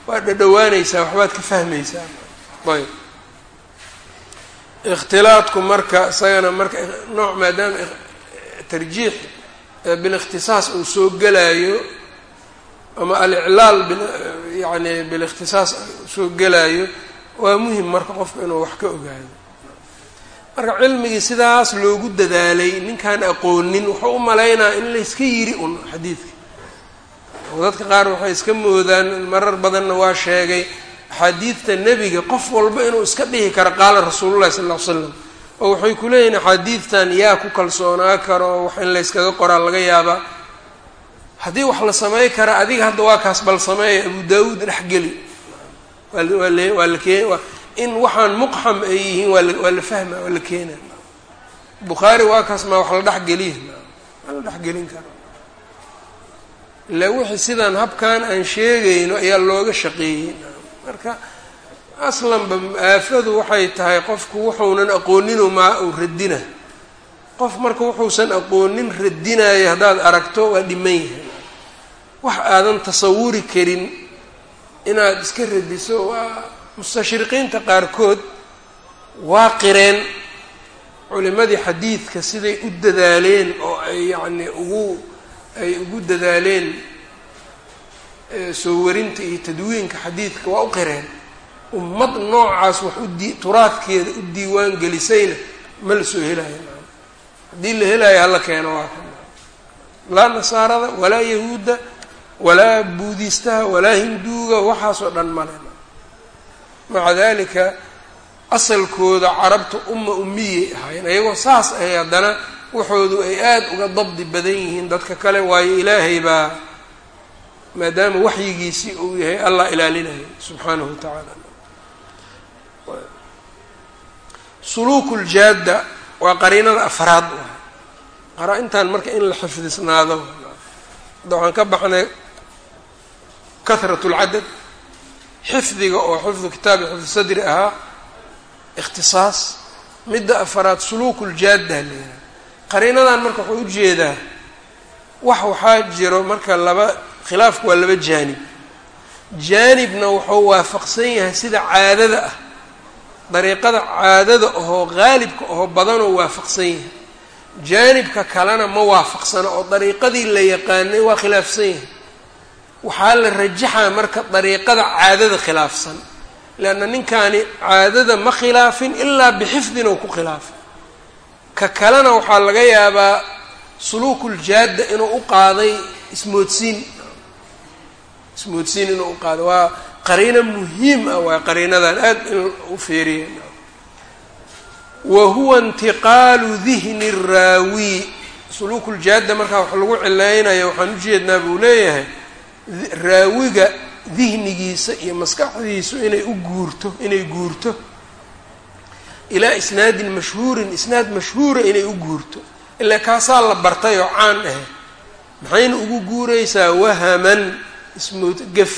waad dhadhawaanaysaa waxbaad ka fahmaysaa. Ayb ikhtilaadku marka isagana marka nooc maadaama tarjiix bilikhtisaas uu soo gelaayo ama aliclaal yani bilikhtisaas soo gelaayo waa muhiim marka qofka inuu wax ka ogaado. Marka cilmigii sidaas loogu dadaalay ninkaan aqoonin wuxuu u malaynaa in layska yiri un xadiidka. Oo dadka qaar waxay iska moodaan marar badanna waa sheegay axaadiidta nebiga qof walba inuu iska dhihi karo qaala rasuulullahi sal ll ly slam oo waxay ku leeyihiin axaadiidtan yaa ku kalsoonaa karo wax in layskaga qoraa laga yaabaa. Haddii wax la samey kara adiga hadda waa kaas bal sameeya abu daawuud dhexgeli waa la in waxaan muqxam ay yihiin waa la fahma waa la keena bukhaari waa kaas maa wax la dhexgeliya waa la dhexgelin kara ila wixii sidaan habkan aan sheegayno ayaa looga shaqeeyey marka aslanba aafadu waxay tahay qofku wuxuunan aqooninu maa uu radina qof marka wuxuusan aqoonin radinayo haddaad aragto waa dhiman yahay. Wax aadan tasawuri karin inaad iska radiso waa mustashriqiinta qaarkood waa qireen culimadii xadiidka siday u dadaaleen oo ay yacni ugu ay ugu dadaaleen soo warinta iyo tadwiinka xadiidka waa u qireen ummad noocaas wax udii turaadkeeda u diiwaan gelisayna ma la soo helayo. Haddii la helayo hala keeno waa ka laa nasaarada walaa yahuudda walaa buudiistaha walaa hinduuga waxaasoo dhan male maca dalika asalkooda carabta umma umiyay ahaayeen ayagoo saas ahay haddana waxoodu ay aada uga dabdi badan yihiin dadka kale waayo ilaahay baa maadaama waxyigiisii uu yahay allah ilaalinayo subxaanahu wa tacaala suluuku ljaadda waa qariinada afraad. Ah qaraa-intan marka in la xifdisnaado hadda waxaan ka baxnay kahrat lcadad xifdiga oo xifdu kitaabi xifdu sadri ahaa ikhtisaas midda afaraad suluuku ljaadda leeyahay qariinadan marka wuxuu u jeedaa wax waxaa jiro marka laba khilaafku waa laba jaanib. Jaanibna wuxuu waafaqsan yahay sida caadada ah dariiqada caadada ahoo qaalibka ahoo badanoo waafaqsan yahay. Jaanibka kalena ma waafaqsano oo dariiqadii la yaqaanay waa khilaafsan yahay. Waxaa la rajaxaa marka dariiqada caadada khilaafsan leanna ninkaani caadada ma khilaafin ilaa bixifdin ou ku khilaafay ka kalena waxaa laga yaabaa suluukuljaadda inuu u qaaday ismoodsiin ismoodsiin inuu u qaaday waa qariino muhiim ah waa qariinadan aad in u feeriya wa huwa intiqaalu dihni raawi. Suluukuljaadda markaa wax lagu cilaynayo waxaan ujeednaa buu leeyahay raawiga dihnigiisa iyo maskaxdiisu inay u guurto inay guurto. Ilaa isnaadin mashhuurin isnaad mashhuura inay u guurto. Ilaa kaasaa la bartay oo caan ah. Maxayna ugu guuraysaa wahaman ismood gef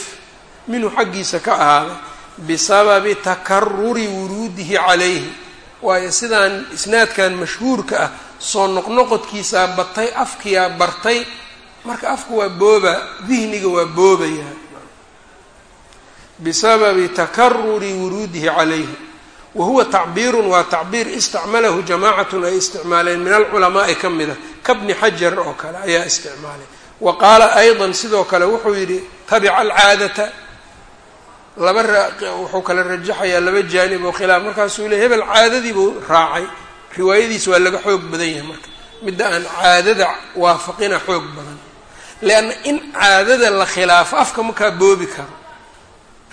xaggiisa ka ahaaday bisababi takaruri wuruudihi calayhi. Waayo sidaan isnaadkan mashhuurka ah soo noqnoqodkiisaa batay afkiyaa bartay marka afku waa booba dihniga waa boobaya bisababi takaruri wuruudihi calayhi. Wa huwa tacbiirun waa tacbiir istacmalahu jamaacatun ay isticmaaleen min alculamaai ka mida kabni xajar oo kale ayaa isticmaalay wa qaala ayضa sidoo kale wuxuu yidhi tabica alcaadata. Laba wuxuu kala rajaxayaa laba jaanib oo khilaaf. Markaasuu le hebel caadadii buu raacay. Riwaayadiis waa laga xoog badan yahay marka. Midda aan caadada waafaqina xoog badan. Leanna in caadada la khilaafo afka makaa boobi karo.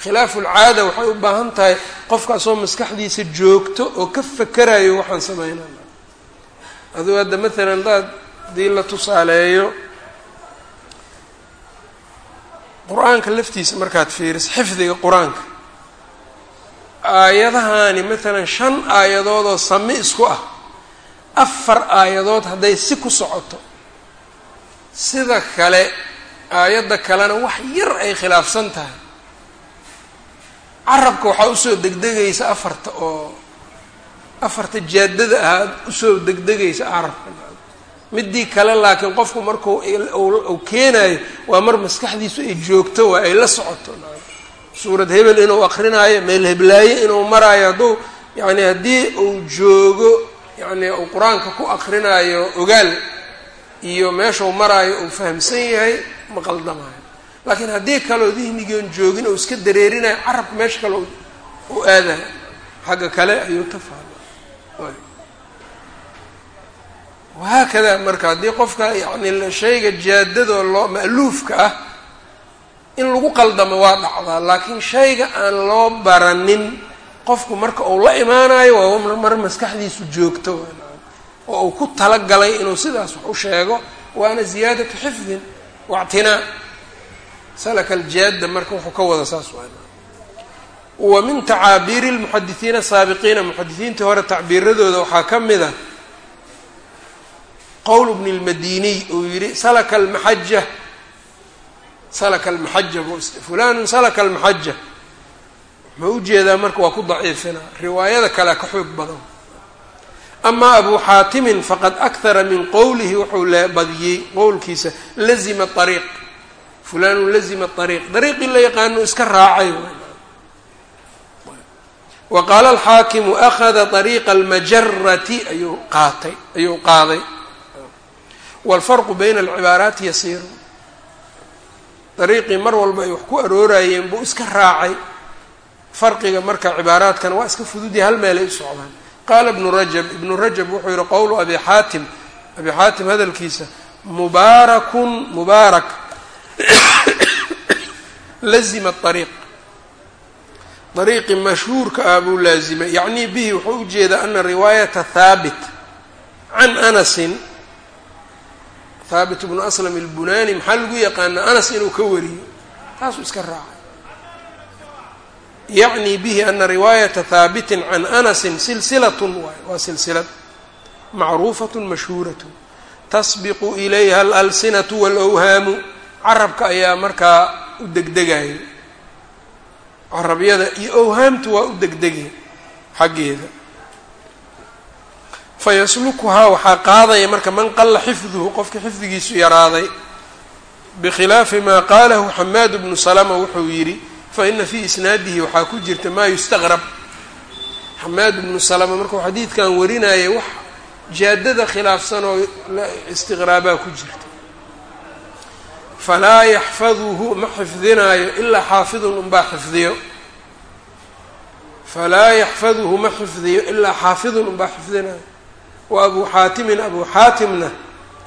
Khilaafu lcaada waxay u baahan tahay qofkaasoo maskaxdiisa joogto oo ka fakerayo waxaan sameynana aduu hadda maalan hadaad haddii la tusaaleeyo qur'aanka laftiisa markaad fiiriso xifdiga qur'aanka. Aayadahaani maalan shan aayadood oo sami isku ah. Afar aayadood hadday si ku socoto. Sida kale aayadda kalena wax yar ay khilaafsan tahay. Carabka waxaa u soo degdegaysa afarta oo afarta jaadada ah u soo degdegaysa carabka midii kale laakiin qofku markuu uu keenayo waa mar maskaxdiisu ay joogto waa ay la socoto. Suurad hebel inuu akrinaayo meel heblaaye inuu maraayo hadduu yacni haddii uu joogo yacni uu qur'aanka ku akrinaayo ogaal iyo meeshau maraayo uu fahamsan yahay ma qaldamayo laakiin haddii kaleo dihnigion joogin ou iska dareerinayo carabka meesha kale u aadayo. Xagga kale ayuu tafaala wahaakada marka haddii qofka yani shayga jaadadoo loo ma'luufka ah in lagu qaldamo waa dhacdaa laakiin shayga aan loo baranin qofku marka uu la imaanayo waa mar maskaxdiisu joogto oo uu ku talagalay inuu sidaas wax u sheego waana ziyaadatu xifdin waictinaa salaka aljaadda marka wuxuu ka wada saas wa min tacaabiiri lmuxadisiina saabiqiina muxadisiintii hore tacbiiradooda waxaa ka mid a qowl bni lmadiniy uu yihi salaka almaxaja salaka almaxaja fulanun salaka almaxaja muxuu u jeedaa marka waa ku daciifinaa riwaayada kalea ka xoog badan. Ama abu xaatimin faqad akhara min qowlihi wuxuu badiyey qowlkiisa lazima ariiq fulanun lazima ariiq dariiqii la yaqaano iska raacay wa qaala alxaakimu akhada ariiqa almajarati ayuu qaatay ayuu qaaday waalfarqu bayna alcibaaraati yasiiru dariiqii mar walba ay wax ku aroorayeen buu iska raacay farqiga marka cibaaraadkana waa iska fududya hal meelay u socdaan qaala ibnu rajab ibnu rajab wuxuu yihi qowlu abi xaatim abi xaatim hadalkiisa mubaarakun mubaarak lazima ariiq dariiqi mashhuurka ah buu laazimay yacnii bihi wuxuu u jeedaa ana riwaayata haabit can anasin haabit bnu aslam ilbunaani maxaa lagu yaqaanaa anas inuu ka wariyo? Taasuu iska raacay. Yacni bihi ana riwaayata haabitin can anasin silsilatun waay waa silsilad. Macruufatun mashhuuratun tasbiqu ilayha alalsinatu waalawhaamu carabka ayaa markaa u degdegaya carabyada iyo awhaamtu waa u degdegay xaggeeda fayaslukuhaa waxaa qaadaya marka man qalla xifduhu qofka xifdigiisu yaraaday bikhilaafi maa qaalahu xamaad bnu salama wuxuu yidhi faina fii isnaadihi waxaa ku jirta maa yustaqrab. Xamaad bnu salama markuu xadiidkan warinayay wax jaadada khilaafsan oo istiqraabaa ku jirta. Falaa yaxfaduhu ma xifdinaayo ilaa xaafidun unbaa xifdiyo. Falaa yaxfaduhu ma xifdiyo ilaa xaafidun unbaa xifdinayo wa abuu xaatimin abuu xaatimna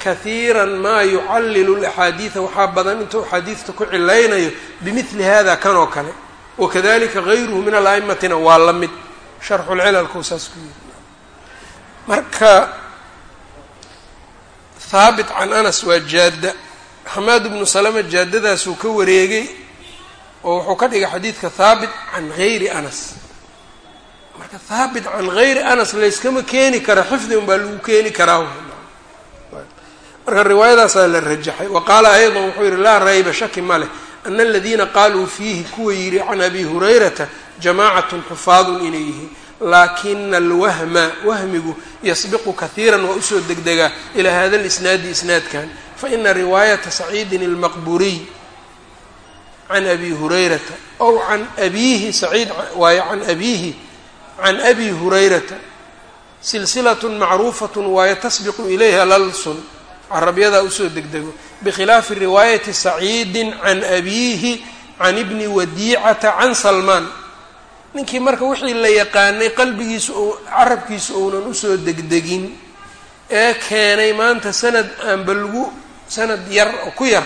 kahiira maa yucallilu laxaadiida waxaa badan intuu axaadiidta ku cilaynayo bimidli hada kan oo kale. Wakadalika gayruhu min ala'immatina waa la mid. Sharxulcilalku saas ku yiri marka haabit can anas waa jaadda. Xamaad bnu salama jaadadaasuu ka wareegay oo wuxuu ka dhigay xadiidka haabit can gayri anas marka haabit can gayri anas layskama keeni kara xifdi un baa lagu keeni karaa. Marka riwaayadaasaa la rajaxay. Wa qaala ayضa wuxuu yihi laa rayba shaki ma leh. Ana aladiina qaaluu fiihi kuwa yidhi can abi hurayrata jamaacatun xufaadun inay yihiin laakina alwahma wahmigu yasbiqu kahiira waa u soo degdegaa ilaa hada lisnaadi isnaadkan. Faina riwaayata saciidin اlmaqburiy can abi hurayrata ow can abiihi saciid waayo can abiihi can abi hurayrata silsilaة macruufaة waayo tasbiqu ilayha lalsun carabyadaa u soo degdego bikhilaafi riwaayati saciidi can abiihi can ibni wadiicata can salmaan ninkii marka wixii la yaqaanay qalbigiisa o carabkiisa ounan u soo degdegin ee keenay maanta sanad aanba lagu sanad yar ku yar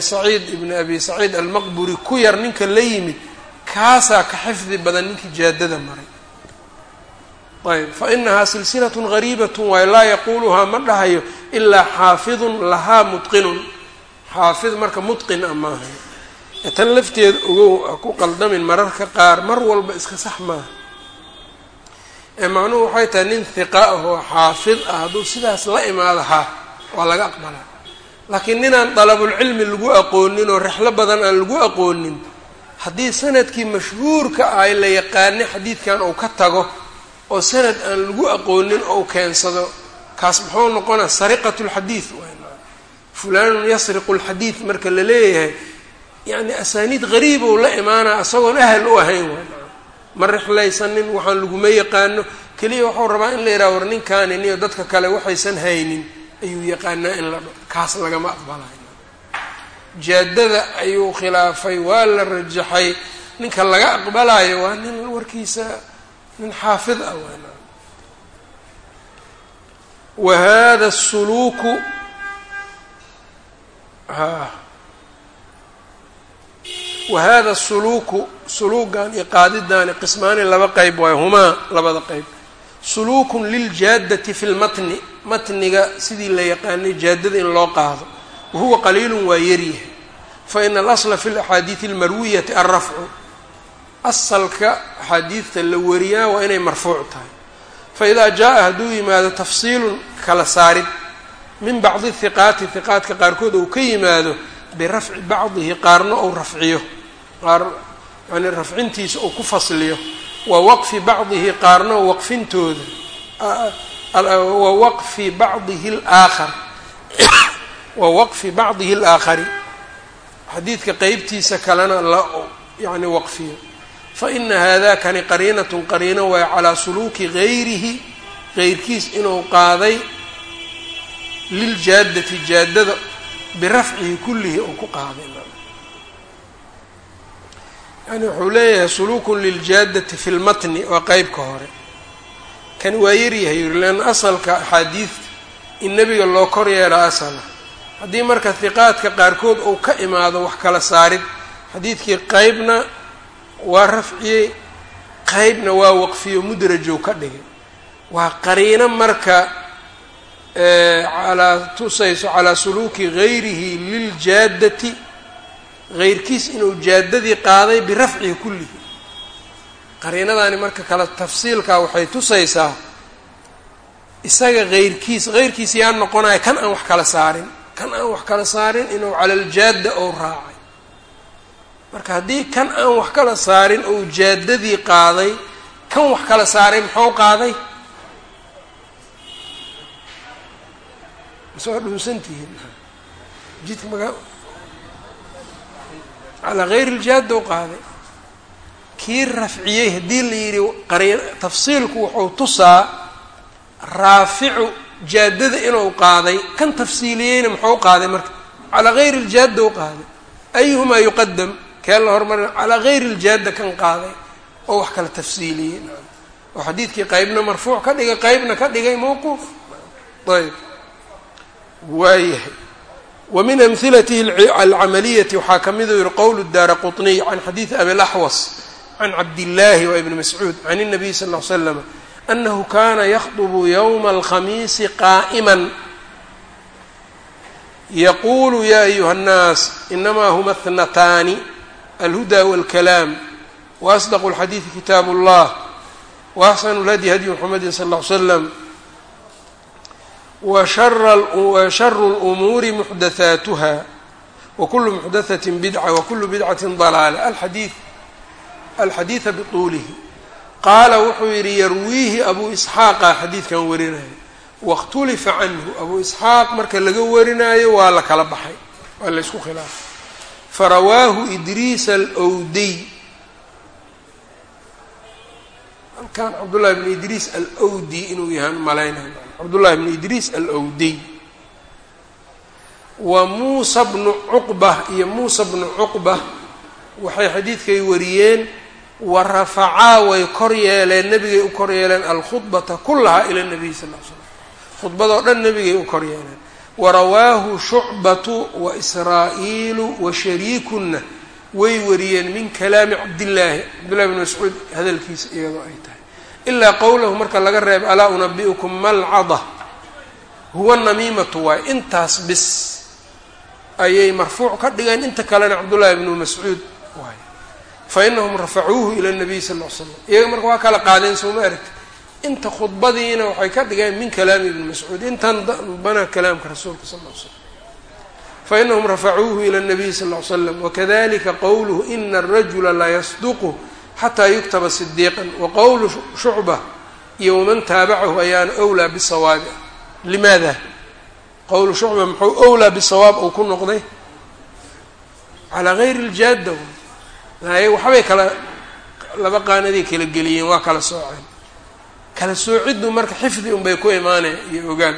saciid ibni abi saciid almaqburi ku yar ninka la yimid kaasaa ka xifdi badan ninkii jaadada maray. Ayb fainahaa silsilaة gariibaة waayo laa yaquluhaa ma dhahayo ilaa xaafidun lahaa mutqinun. Xaafid marka mutqin a maahay tan lafteeda ogow ha ku qaldamin mararka qaar mar walba iska sax maaha ee macnuhu waxay tahay nin hiqa ah oo xaafid ah hadduu sidaas la imaadahaa waa laga aqbalaa. Laakiin ninaan dalabulcilmi lagu aqoonin oo rexlo badan aan lagu aqoonin haddii sannadkii mashhuurka ah la yaqaani xadiidkan uu ka tago oo sanad aan lagu aqoonin ou keensado kaas muxuu noqonaa sariqat lxadiid fulanun yasriqu lxadiid marka la leeyahay yacni asaaniid gariib ou la imaanaa isagoon ahal u ahayn. Ma rixlaysanin waxaan laguma yaqaano. Keliya waxuu rabaa in la yidhaha war ninkaani niyo dadka kale waxaysan haynin ayuu yaqaanaa in la kaas lagama aqbalayo jaadada ayuu khilaafay waa la rajaxay. Ninka laga aqbalayo waa nin warkiisa nin xaafid ah waana wa hada suluuku ha wa hada suluuku suluugan iyo qaadidaani qismaani laba qeyb waayo humaa labada qeyb suluukun liljaadati fi lmatni matniga sidii la yaqaanay jaadada in loo qaado wahuwa qaliilun waa yaryahay faina alasla fi laxaadiidi almarwiyati alrafcu asalka axaadiidta la wariyaa waa inay marfuuc tahay faidaa jaa hadduu yimaado tafsiilun kala saarid min bacdi hiqaati hiqaatka qaarkood ou ka yimaado birafci bacdihi qaarna ou rafciyo qaar yani rafcintiisa ou ku fasliyo wa waqfi bacdihi qaarna waqfintooda wa waqfi bacdihi alaakhar wa waqfi bacdihi alaakhari. Xadiidka qeybtiisa kalena la yani waqfiyo. Faina haadakani qariinatun qariino waay calaa suluuki gayrihi geyrkiis inuu qaaday liljaadati jaadada birafcihi kullihi uu ku qaaday. Yani wuxuu leeyahay suluukun liljaadati fi lmatni waa qeybka hore. Kan waa yaryahay yuri leanna asalka axaadiidta in nebiga loo kor yeelo asala haddii marka hiqaadka qaarkood uu ka imaado wax kala saarid xadiidkii qeybna waa rafciyey qeybna waa waqfiyo mudrajow ka dhigay. Waa qariino marka calaa tusayso calaa suluuki gayrihi liljaadati geyrkiis inuu jaadadii qaaday birafcihi kullihi qariinadaani marka kale tafsiilkaa waxay tusaysaa isaga heyrkiis heyrkiis yaa noqonaya kan aan wax kala saarin kan aan wax kala saarin inuu cala aljaada ou raacay. Marka haddii kan aan wax kala saarin ou jaadadii qaaday kan wax kala saaray muxuu qaaday? Mase waa dhunsantihiin jidka calaa gayri iljaada u qaaday. Kii rafciyey haddii la yidhi qari tafsiilku wuxuu tusaa raaficu jaadada inuu qaaday kan tafsiiliyeyna muxuu qaaday marka calaa gayri iljaadda u qaaday. Ayuhumaa yuqadam kee la hormarina calaa gayri iljaadda kan qaaday oo wax kala tafsiiliyey. Oo xadiidkii qeybna marfuuc ka dhigay qaybna ka dhigay mawquuf. Ayb waayahay. Wa min amhilatihi alcamaliyati waxaa ka miduu ah yihi qowl daara quطniy can xadiidi abilaxwas can cabdillaahi wa ibni mascuud can اnabiy sal l l anahu kana yakdubu ywma alkhamiisi qaa'ima yaqulu ya ayuha الnaas inama huma اthnataani alhuda wاlkalaam waasdaqu اlxadiidi kitaabu اllah waaxsanu lhadyi hadyu mxamedi sal ll ly slam washaru اlumuuri muxdathaatuha wakulu muxdathaةi bidca wakulu bidcati dalaala alxadii alxadiida bituulihi qaala wuxuu yidhi yarwiihi abuu isxaaqa xadiidkan warinaya waاkhtulifa canhu abuu isxaaq marka laga warinaayo waa la kala baxay waa la ysku khilaafay. Farawaahu idriis alwdiy halkan cabdullahi bn idriis alwdi inuu yahaan malaynay cabdullahi bn idriis alwdiy wa muusa bnu cuqba iyo muusa bnu cuqba waxay xadiidkay wariyeen wa rafacaa way kor yeeleen nebigay u kor yeeleen alkhudbata kulahaa ila nabiy sal l slam khudbadoo dhan nebigay u kor yeeleen. Warawaahu shucbatu wa israa'iilu wa shariikunna way wariyeen min kalaami cabdillaahi. Cabdillahi bn mascuud hadalkiisa iyadoo ay tahay. Ilaa qowlahu marka laga reebo alaa unabi'ukum malcada huwa namiimatu waay intaas bis. Ayay marfuuc ka dhigeen inta kalena cabdullaahi bnu mascuud waay fa inahum rafacuuhu ila nabiy sal l slam. Iyaga marka waa kala qaadeen sooma aragti? Inta khudbadiina waxay ka dhigeen min kalaami ibni mascuud intan dambana kalaamka rasuulka sal l slam. Fainahum rafacuuhu ila nabiy sal l slam wakadalika qowluhu ina arajula layasduqu xataa yuktaba sidiiqan waqowlu shucba iyo waman taabacahu ayaana wlaa bisawaabi. Limaada? Qowlu shucba muxuu owlaa bisawaab uu ku noqday? Calaa gayri ljaadda y waxbay kala laba qaanaday kala geliyeen waa kala sooceen. Kala soociddu marka xifdi unbay ku imaaneen iyo ogaan.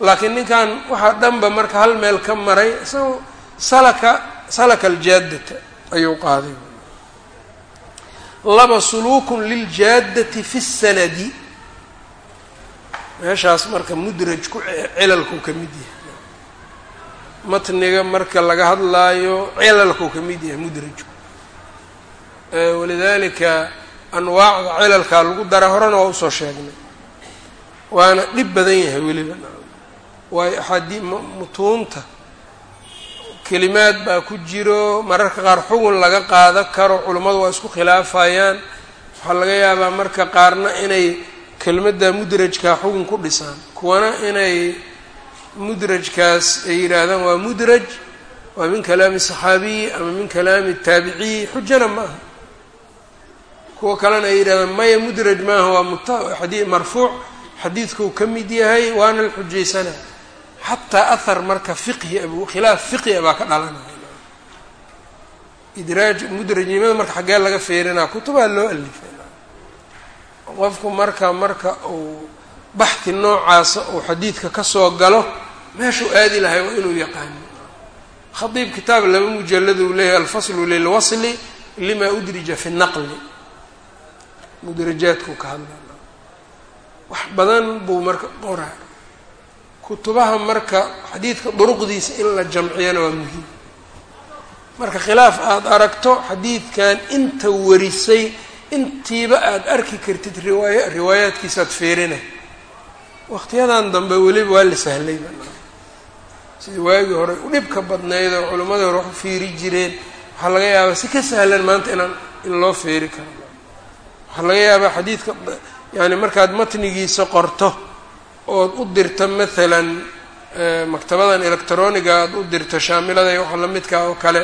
Laakiin ninkan waxaa dhanba marka hal meel ka maray isagoo salaka salaka aljaadata ayuu qaaday. Laba suluukun liljaaddati fi sanadi. Meeshaas marka mudrajku cilalkuu ka mid yahay. Matniga marka laga hadlaayo cilalkuu ka mid yahay mudrajku walidalika anwaacda cilalkaa lagu dara horena waa u soo sheegnay. Waana dhib badan yahay weliba. Waayo axaadii mutuunta kelimaad baa ku jiro mararka qaar xugun laga qaada karo culummadu waa isku khilaafayaan. Waxaa laga yaabaa marka qaarna inay kelimadda mudrajkaa xugun ku dhisaan. Kuwana inay mudrajkaas ay yidhaahdaan waa mudraj waa min kalaami saxaabiyi ama min kalaami taabiciyi xujana ma aha kuwa kalena ay yidhahdaan maya mudraj maaha waa mutadi marfuuc xadiidkuu ka mid yahay waana la xujaysana xataa ahar marka fiqhi abu khilaaf fiqhi baa ka dhalanaya. Idraaj mudrajnimada marka xaggee laga feerinaa kutubaa loo alifay. Qofku marka marka uu baxhi noocaasa uu xadiidka ka soo galo meeshuu aadi lahay waa inuu yaqaano khadiib kitaab laba mujalad uu leeyahay alfaslu lilwasli lima udrija fi naqli mudrajaadkuu ka hadlaa wax badan buu marka qoraa kutubaha marka xadiidka duruqdiisa in la jamciyana waa muhiim. Marka khilaaf aada aragto xadiidkan inta warisay intiiba aada arki kartid riwaaya riwaayaadkiisaad feerina waqtiyadan dambe weliba waa la sahlay sidii waagii hore dhibka badnayd oo culimmadii hore wax u fiiri jireen waxaa laga yaabaa si ka sahlan maanta inaan in loo feeri karo waxaa laga yaabaa xadiidka yani markaad matnigiisa qorto ood u dirto maalan maktabadan electroniga aada u dirto shaamilada iyo waxa lamidkaa oo kale.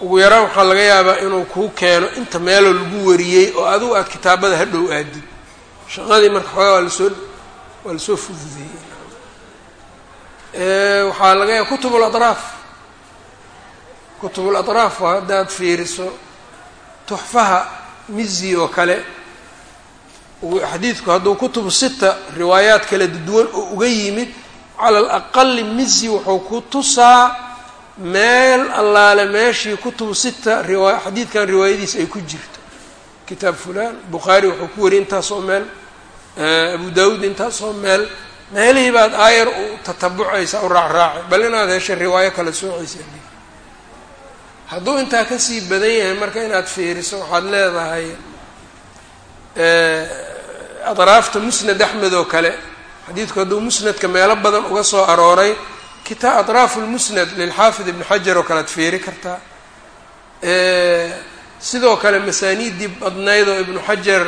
Ugu yaraan waxaa laga yaabaa inuu kuu keeno inta meeloo lagu wariyey oo adigu aada kitaabada hadhow aadid shaqadii marka xoogaa waa la soo waa la soo fududeeyey waxaa laga yaaba kutub alatraaf kutub alatraaf waa haddaad fiiriso tuxfaha mizi oo kale xadiidku hadduu kutubu sita riwaayaad kala duwan oo uga yimid cala alaqali mizi wuxuu ku tusaa meel allaale meeshii kutubu sita riwaay xadiidkan riwaayadiisa ay ku jirto. Kitaab fulan bukhaari wuxuu ku wariyay intaasoo meel abu daawuud intaasoo meel meelihii baad aayar u tatabucaysa u raacraacay bal inaad heshay riwaayo kala soocaysa hadduu intaa ka sii badan yahay marka inaad fiiriso waxaad leedahay adraafta musnad axmed oo kale. Xadiidku hadduu musnadka meelo badan uga soo arooray kita atraafu lmusnad lilxaafid ibni xajar oo kale ad fiiri kartaa sidoo kale masaaniiddii badnayd oo ibnu xajar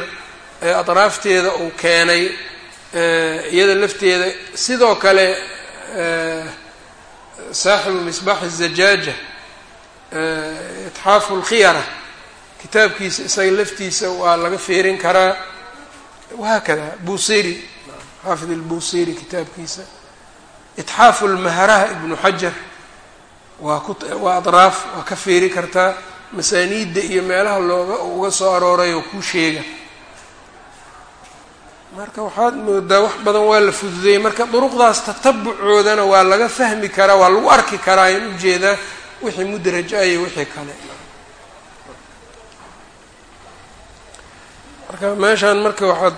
atraafteeda uu keenay iyada lafteeda. Sidoo kale saaxibu misbaax الzajaaja itxaafu lkhiyara kitaabkiisa isaga laftiisa waa laga fiirin karaa. Wahaakada busiri xaafid اlbusiri kitaabkiisa. Itxaafu lmaharaha ibnu xajar. Waa ku waa adraaf waa ka fiiri kartaa masaaniidda iyo meelaha looga uga soo arooray oo kuu sheega. Marka waxaad moodaa wax badan waa la fududeeyey. Marka duruqdaas tatabucoodana waa laga fahmi karaa waa lagu arki karaa ayaan u jeedaa wixii mudraj ah iyo wixii kale. Marka meeshaan marka waxaad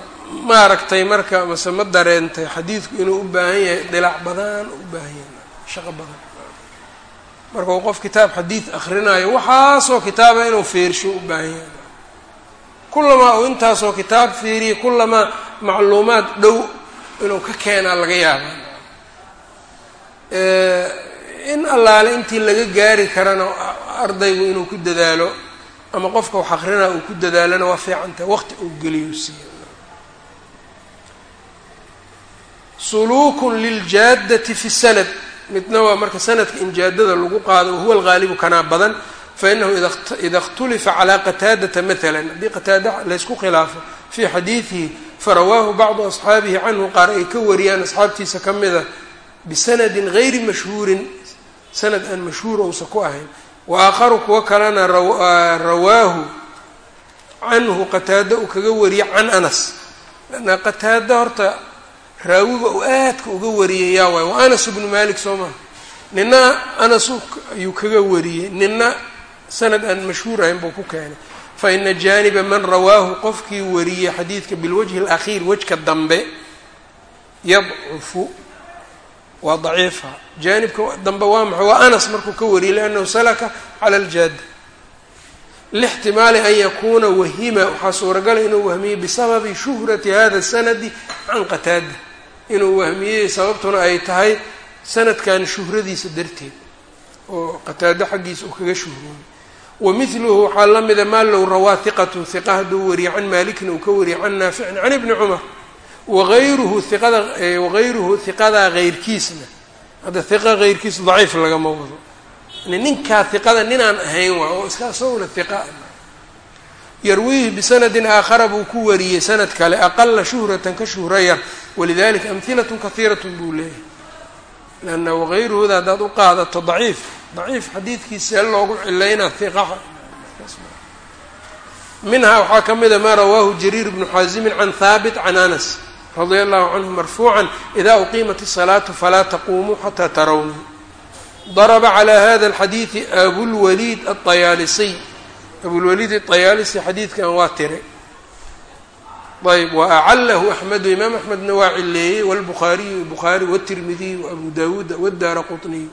ma aragtay marka mase ma dareentay xadiidku inuu u baahan yahay dilaac badan u baahan yahay shaqo badan. Marka uu qof kitaab xadiid akrinaayo waxaasoo kitaaba inuu fiirsho u baahan yahay. Kulamaa uu intaasoo kitaab fiiriya kulamaa macluumaad dhow inuu ka keenaa laga yaaba in allaale intii laga gaari karana ardaygu inuu ku dadaalo ama qofka wax akrinaa uu ku dadaalona waa fiicantahay waqti uu geliyo siiya suluukun liljaadati fi sanad. Midna waa marka sanadka in jaadada lagu qaado wahuwa algaalibu kanaa badan fainahu ida اkhtulifa calaa qataadata maala haddii qataada laysku khilaafo fii xadiidihi farawaahu bacdu asxaabihi canhu qaar ay ka wariyaan asxaabtiisa ka mida bisanadin gayri mashhuurin sanad aan mashhuur ousa ku ahayn wa aakharu kuwo kalena rawaahu canhu qataada uu kaga wariye can anas. Lanna qataada horta raawiga uu aadka uga wariyay yaa waay waa anas bnu malik soo maha nina anas ayuu kaga wariyey. Nina sanad aan mashhuur ahayn buu ku keenay. Fa ina jaaniba man rawaahu qofkii wariyey xadiidka bilwajhi alakhiir wejka dambe yadcufu waa daciifa. Jaanibka dambe waa maxay? Waa anas markuu ka wariyey liannahu salaka cala aljaada lixtimaali an yakuuna wahima. Waxaa suuragala inuu wahmiyey bisababi shuhrati hada sanadi can qataada inuu wahmiyey sababtuna ay tahay sanadkan shuhradiisa darteed oo qataado xaggiisa uu kaga shuhroobay wa mihluhu waxaa la mida maa low rawaa hiqatun hiqa hadduu wariyey can maalikin uu ka wariyey can naaficin can ibni cumar waayruhu iqada wagayruhu hiqadaa heyrkiisna hadda hiqa heyrkiis daciif lagama wado ninkaa hiqada ninaan ahayn waa oo iska asaguna hiqa yarwiihi bisanadin aakhara buu ku wariyey sanad kale aqala shuhratan ka shuhra yar walidalika amhilatun kahiiratun buu leeyahay lanna wagayruhuda haddaad u qaadato daciif daciif xadiidkiisa loogu cilaynaa hiqa minhaa waxaa ka mida maa rawaahu jariir bnu xaasimin can haabit can anas radia allahu canhu marfuucan ida uqiimat الsalaatu falaa taqumuu xataa tarawnii darba calى hada اlxadiidi abulwaliid aلطayaalisiy abulwaliid aلطayaalisi xadiidkan waa tiray ayb waacalahu axmedu imaam axmedna waa cileeyey wاlbukhaariyu bukhaari wالtirmidiy wabu dawuud wاdaara quطniy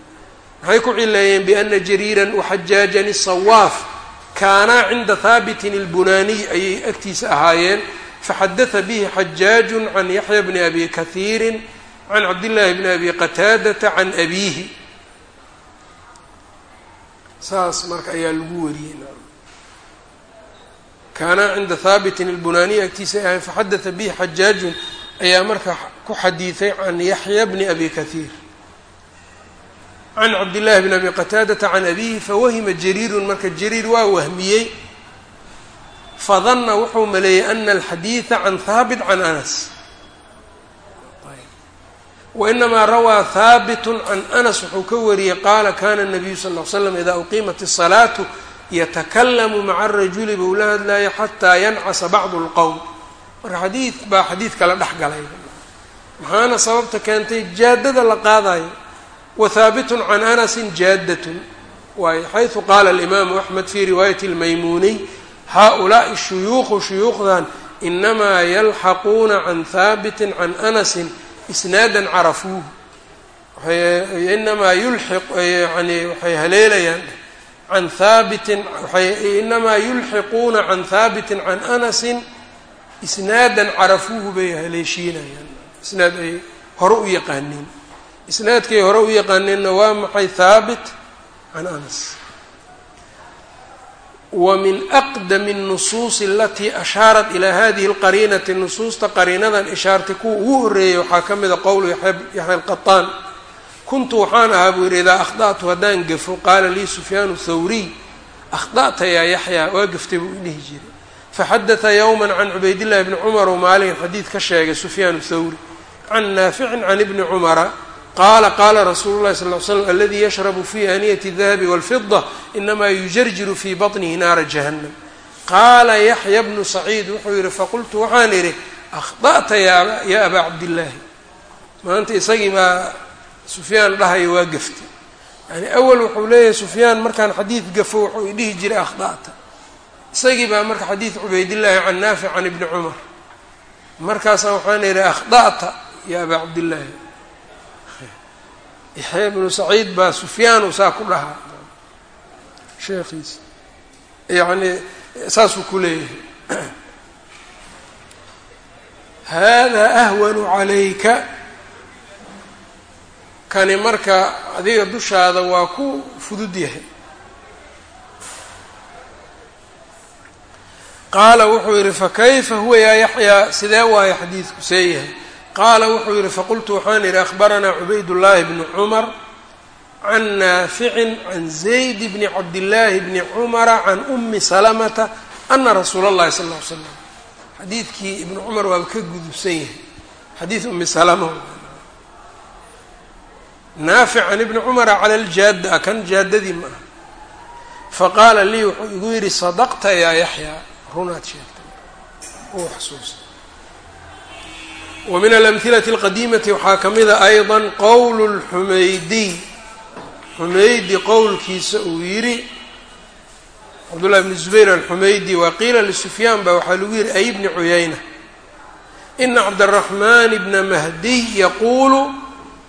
waxay ku cileeyeen biana jariira waxajaajan الsawaaf kaanaa cinda haabitin اlbunaaniy ayay agtiisa ahaayeen faxadaa bihi xajaaju can yaxya bni abi kahiiri can cabdillaahi bni abi qataadata can abiihi saas marka ayaa lagu wariyey kaana cinda haabitin ilbunaaniy agtiisa ahay faxadaa bihi xajaajun ayaa marka ku xadiiday can yaxya bni abi kahiir can cabd llahi bni abi qataadata can abiihi fawahima jariirun marka jariir waa wahmiyey fadana wuxuu maleeyey ana alxadiida can haabit can anas wainamaa rawaa haabitun can anas wuxuu ka wariyey qaala kana nabiyu sal l slam ida uqiimat الsalaatu yatakalamu maca arajuli buu la hadlayo xataa yancasa bacdu اlqowm marka xadiid baa xadiid kala dhex galay maxaana sababta keentay jaadada la qaadayo whaabitun can anasin jaadatun waayo xaysu qaala alimaamu axmed fii riwaayati اlmaymuniy haؤulaaءi shuyuuqu shuyuuqdan inamaa yalxaquuna can haabitin can anasin isnaadan carafuuhu inamaa yulxiq yani waxay haleelayaan can haabitin inamaa yulxiquuna can haabitin can anasin isnaadan carafuuhu bay haleeshiinayaan isnaad ay hore u yaqaaniin isnaadkay hore u yaqaaneenna waa maxay haabit can anas wa min aqdami الnusuusi alatii ashaarat ilaa hadihi اlqariinati nusuusta qariinadan ishaartay kuwa ugu horreeyay waxaa ka mida qowlu yaxya alqaطaan kuntu waxaan ahaa buu yidhi idaa akhda'tu haddaan gafo qaala lii sufyaanu thawriy akhda'ta yaa yaxyaa waa gaftay buu idhihi jiray faxadata yowma can cubaydillahi bni cumar oo maalin xadiid ka sheegay sufyaanu thawri can naaficin can ibni cumara qaala qaala rasuulu llahi sal l slam aladii yashrabu fi aaniyati dahabi walfida inamaa yujarjiru fii baطnihi naara jahannam qaala yaxya bnu saciid wuxuu yihi faqultu waxaan idhi akhda'ta yaa abaa cabdillaahi maanta isagii baa sufyaan dhahaya waa gaftay yani awal wuxuu leeyahay sufyaan markaan xadiid gafo wuxuu idhihi jiray akhda'ta isagii baa marka xadiid cubaydillaahi can naafic can ibni cumar markaasaa waxaan idhi akhda'ta yaa abaa cabdillaahi yaxya bnu saciid baa sufyaanu saa ku dhahaa. Sheekhiisa. Yacni saasuu ku leeyahay. Hada ahwanu calayka. Kani marka adiga dushaada waa ku fudud yahay. Qaala wuxuu yidhi fakayfa huwa yaa yaxyaa? Sidee waayo xadiidku see yahay qaala wuxuu yidhi faqultu waxaan yidhi akhbaranaa cubaydullaahi bni cumar can naaficin can zayd bni cabdillaahi bni cumara can umi salamata ana rasuula allahi sal ll ly slam xadiidkii ibni cumar waaba ka gudubsan yahay. Xadiid umi salama. Naafic can ibni cumara cala aljaada kan jaadadii ma aha. Faqaala lii wuxuu igu yidhi sadaqta yaa yaxyaa runaad sheegtay. Uu xasuusta wa min alamhilati waxaa ka mida aydan qowlu lxumaydiy xumeydi qowlkiisa uu yidhi cabdullahi bni zubayr alxumaydi waa qiila lisufyaan baa waxaa lagu yidhi ay bni cuyayna ina cabdaraxmaan bna mahdiy yaquulu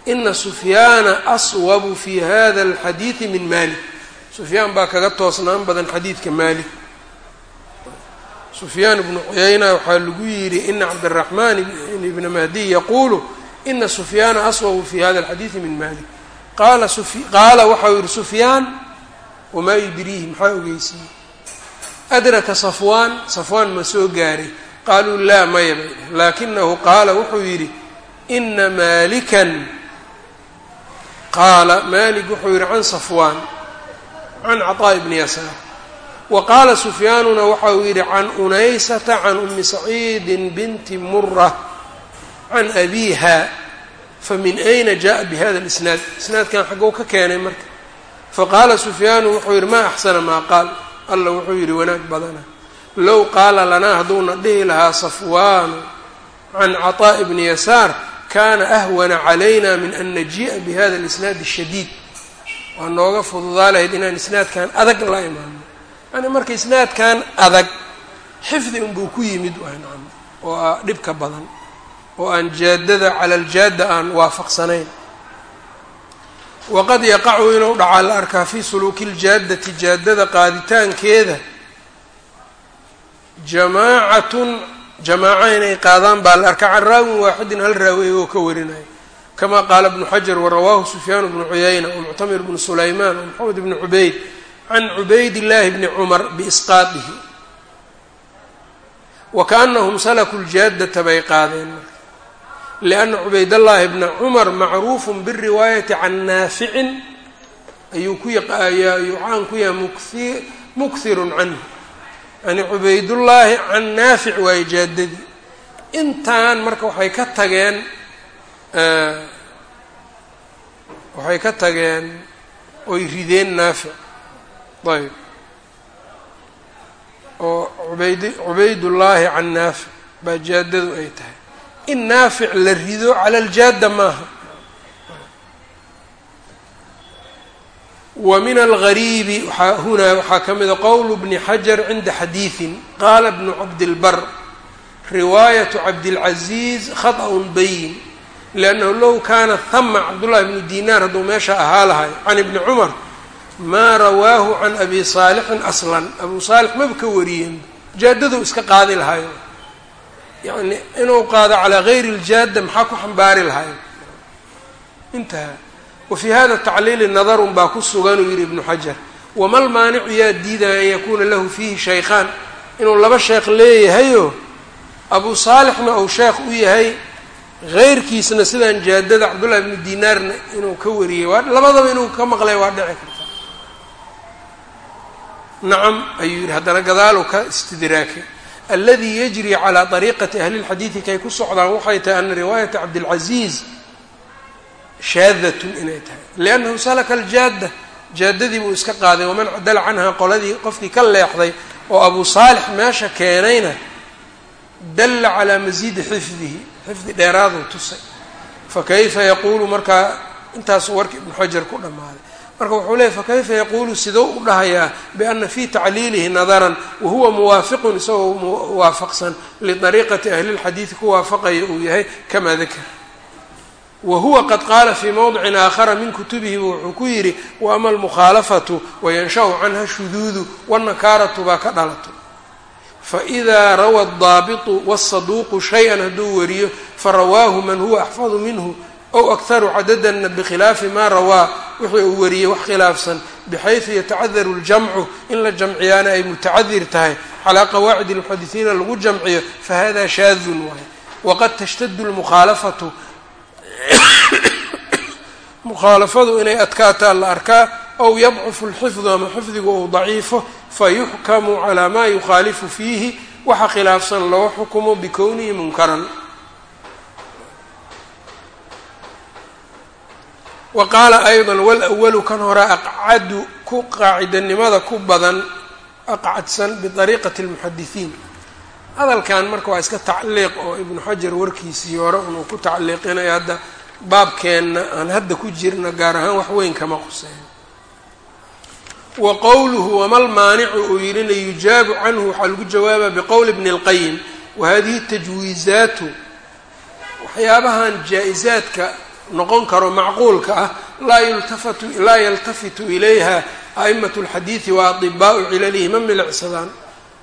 ina sufyaana aswabu fi hada alxadiidi min maalik. Sufyaan baa kaga toosnaan badan xadiidka maalik sufyaan ibnu cuyayna waxaa lagu yidhi ina cabdiraxmaan ibna mahdiy yaquulu ina sufyaana aswabu fi hada alxadiidi min malik qaala qaala waxau yihi sufyaan wamaa yudriihi maxaa ogeysiiyey adraka safwaan safwaan ma soo gaaray. Qaaluu laa maya bay dheh laakinahu qaala wuxuu yidhi ina maalikan. Qaala maalik wuxuu yidhi can safwaan can caطaa ibni yasaar wa qaala sufyaanuna waxa uu yidhi can unaysata can umi saciidi binti mura can abiiha famin ayna jaءa bihada اlisnaad isnaadkan xaggou ka keenay marka faqaala sufyaanu wuxuu yidhi maa axsana maa qaal alla wuxuu yidhi wanaag badana low qaala lanaa hadduuna dhihi lahaa safwaanu can caطaaءi bni yasaar kana ahwana calayna min an najii'a bihada اlisnaad الshadiid waa nooga fududaa lahayd inaan isnaadkan adag la imaano yani marka isnaadkan adag xifdi unbuu ku yimid waay nacam oo ah dhibka badan oo aan jaadada cala aljaada aan waafaqsanayn. Waqad yaqacu inuu dhacaa la arkaa fii suluuki ljaadati jaadada qaaditaankeeda. Jamaacatun jamaaco inay qaadaan baa la arkaa can raawin waaxidin hal raawi oo ka warinayo kama qaala ibnu xajar warawaahu sufyaan bnu cuyayna wamuctamir bnu sulaymaan wamaxamed bni cubayd can cubayd illaahi bni cumar biisqaadihi wa kaanahum salaku ljaadata bay qaadeen marka lianna cubaydallaahi bna cumar macruufun biriwaayati can naaficin ayuu ku ayuu caan ku yahay mukhi mukhirun canhu yani cubaydullaahi can naafic waaye jaadadii intaan marka waxay ka tageen waxay ka tageen oy rideen naafic ayb. Oo ubayd cubaydullaahi can naafic baa jaadadu ay tahay. In naafic la rido cala aljaada maaha. Wa min algariibi waxaa hunaa waxaa ka mida qowl bni xajar cinda xadiidin qaala bnu cabdilbar riwaayatu cabdilcaziiz khaطأun bayin liannahu low kaana hama cabdullahi bnu dinaar hadduu meesha ahaa lahay can ibni cumar maa rawaahu can abi saalixin aslan. Abu saalix maba ka wariyeen. Jaadaduu iska qaadi lahayo yacni inuu qaado calaa gayri ljaada maxaa ku xambaari lahayo intaha wa fii hada tacliili nadarun baa ku sugan uu yidhi ibnu xajar. Wama lmaanicu yaa diidaya an yakuuna lahu fiihi shaykhaan? Inuu laba sheekh leeyahayo abu saalixna uu sheekh u yahay heyrkiisna sidaan jaadada cabdullahi bnu dinaarna inuu ka wariyey. Waa labadaba inuu ka maqlay waa dhici karta nacam ayuu yidhi haddana gadaalu ka istidraakay aladi yajri calaa طariiqati ahli اlxadiidi kay ku socdaan waxay tahay ana riwaayata cabdilcaziiz shaadatun inay tahay. Liannahu salaka aljaada jaadadii buu iska qaaday waman cadala canha qoladii qofkii ka leexday oo abu saalix meesha keenayna dalla calaa masiidi xifdihi. Xifdi dheeraaduu tusay. Fakayfa yaquulu markaa intaasuu warka ibnu xajar ku dhammaaday marka wuxuu leeyay fakayfa yaquulu? Sidou u dhahayaa biana fii tacliilihi nadaran wahuwa muwaafiqun isagoo muwaafaqsan liطariiqati ahli اlxadiidi ku waafaqaya uu yahay kamaa dakar wa huwa qad qaala fii mowdicin aakhara min kutubihi wuxuu ku yidhi waama almukhaalafatu wayanshau canha shuduudu wanakaaratu baa ka dhalato. Faidaa rawa adaabitu wasaduuqu shay-an hadduu wariyo farawaahu man huwa axfadu minhu ow akharu cadadanna bikhilaafi maa rawaa wixii uu wariyey wax khilaafsan bixaysu yatacadaru ljamcu in la jamciyaana ay mutacadir tahay calaa qawaacid almuxadisiina lagu jamciyo fahada shaadun waay. Waqad tashtadu lmukhaalafatu mukhaalafadu inay adkaataa la arkaa ow yadcufu lxifdu ama xifdigu uu daciifo fayuxkamu calaa maa yukhaalifu fiihi waxa khilaafsan loo xukumo bikownihi munkaran wa qaala aydan walawalu kan hore aqcadu ku qaacidanimada ku badan aqcadsan biariiqati lmuxadisiin hadalkan marka waa iska tacliiq oo ibnu xajar warkiisii hore unuu ku tacliiqinaya hadda baabkeenna aan hadda ku jirna gaar ahaan wax weyn kama quseyn. Wa qowluhu wamalmaanicu uu yidhina yujaabu canhu waxaa lagu jawaaba biqowli bni اlqayim wahadihi tajwiizaatu waxyaabahan jaa-isaadka noqon karo macquulka ah laa yaltafitu ilayha اlxadiidi wa adibaau cilalihi ma milicsadaan.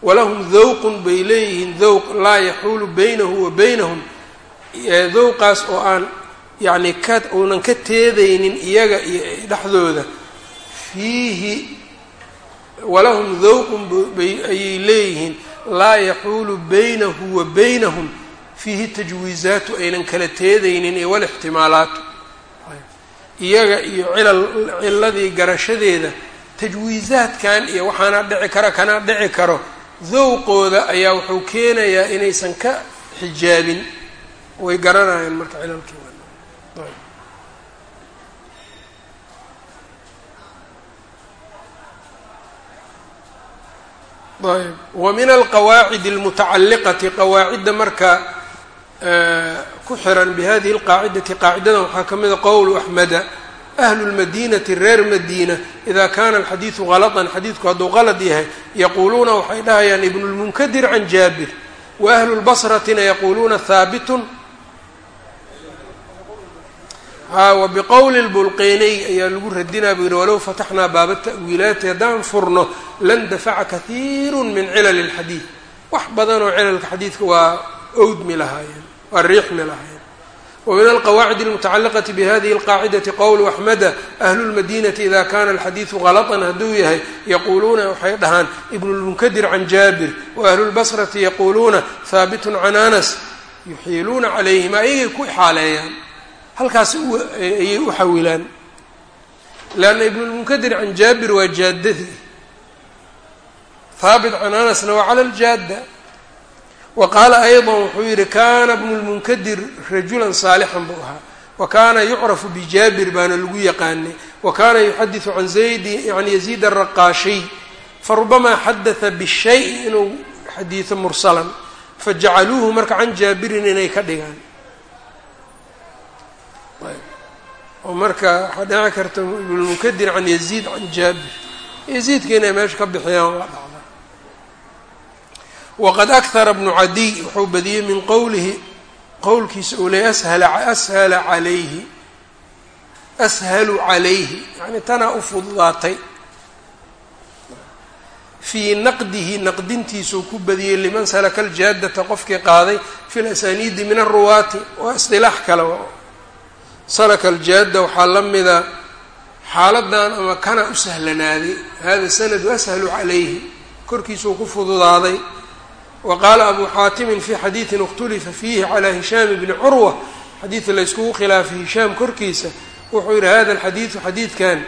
Walahum dowqun bay leeyihiin dowq laa yaxuulu baynahu wa baynahum. Dowqaas oo aan yacni ka uunan ka teedaynin iyaga iyo dhexdooda fiihi walahum dowqun ayay leeyihiin laa yaxuulu baynahu wa baynahum fiihi tajwiizaatu aynan kala teedaynin iyo walixtimaalaatu iyaga iyo cilal ciladii garashadeeda tajwiizaadkan iyo waxaana dhici kara kana dhici karo dowqooda ayaa wuxuu keenayaa inaysan ka xijaabin. Way garanayaan marka cilalkii ayb. Wa min alqawaacid almutacalliqati qawaacidda marka ku xiran bihadihi alqaacidati. Qaacidadan waxaa ka mida qowlu axmeda ahlu lmadinati reer madiina ida kana alxadiidu galطan xadiidku hadduu qalad yahay yaquuluuna waxay dhahayaan ibnu lmunkadir can jaabir wa ahlu lbasratina yaquuluuna haabitun wa biqowli lbulqeyney ayaa lagu radinaa buu yihi walow fataxnaa baaba ta'wiilaati haddaan furno lan dafaca kahiiru min cilali اlxadiid wax badanoo cilalka xadiidka waa owdmi lahaayeen waa riixmi lahaayeen wa min alqawaacid almutacalaqati bihadihi alqaacidati qowlu axmeda ahlu lmadinati ida kana alxadiidu galطan hadduu yahay yaquuluuna waxay dhahaan ibnu lmunkadir can jaabir wa ahlu lbasrati yaquuluuna haabitun can anas yuxiiluuna calayhima ayagay ku xaaleeyaan halkaas ayay u xawilaan leanna ibnulmunkadir can jaabir waa jaaddadii haabit can anasna waa cala ljaadda wa qaala ayda wuxuu yidhi kaana bnu lmunkadir rajulan saalixan buu ahaa. Wa kaana yucrafu bijaabir baana lagu yaqaanay. Wa kaana yuxadidu can zaydi an yaziid araqaashiy farubamaa xadatha bishayi inuu xadiido mursalan fajacaluuhu marka can jaabirin inay ka dhigaan. Oo marka waxaa dhici karta ibnulmunkadir can yaziid can jaabir. Yaziidka inay meesha ka bixiyaan waqad akhara bnu cadiy wuxuu badiyey min qowlihi qowlkiisa uu leeyay ashala ashala calayhi ashalu calayhi yani tanaa u fududaatay fii naqdihi naqdintiisuu ku badiyey liman salaka aljaadata qofkii qaaday fi lasaniidi min aruwaati waa isdilaax kale salaka aljaadda waxaa la mida xaaladan ama kana u sahlanaaday hada sanadu ashalu calayhi korkiisuu ku fududaaday wa qaala abu xaatimin fi xadiidin اkhtulifa fiihi calaa hishaam bni curwa xadiid layskugu khilaafay hishaam korkiisa wuxuu yihi hada alxadiidu xadiidkan.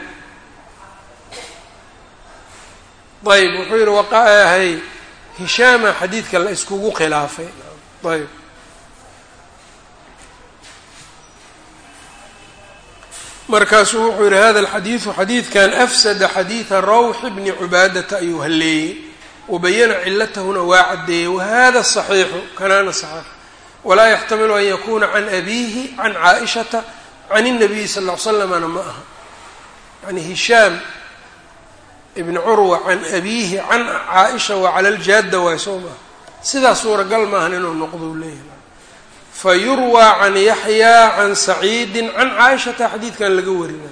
Ayb wuxuu yihi waqahay hishaama xadiidka la iskugu khilaafay. Ayb markaasuu wuxuu yihi hada alxadiidu xadiidkan afsada xadiida rawxi bni cubaadata ayuu halleeyey wabayana cilatahuna waa caddeeyey wahada saxiixu kanaana saxiix walaa yaxtamilu an yakuna can abiihi can caaishata can الnabiyi sal ll slamna ma aha yani hishaam ibni curwa can abiihi can caaisha waa cala ljaadda waay soo maaha sidaa suuragal maahan inuu noqdo u leeyahay fayurwaa can yaxyaa can saciidi can caaishata xadiidkan laga warina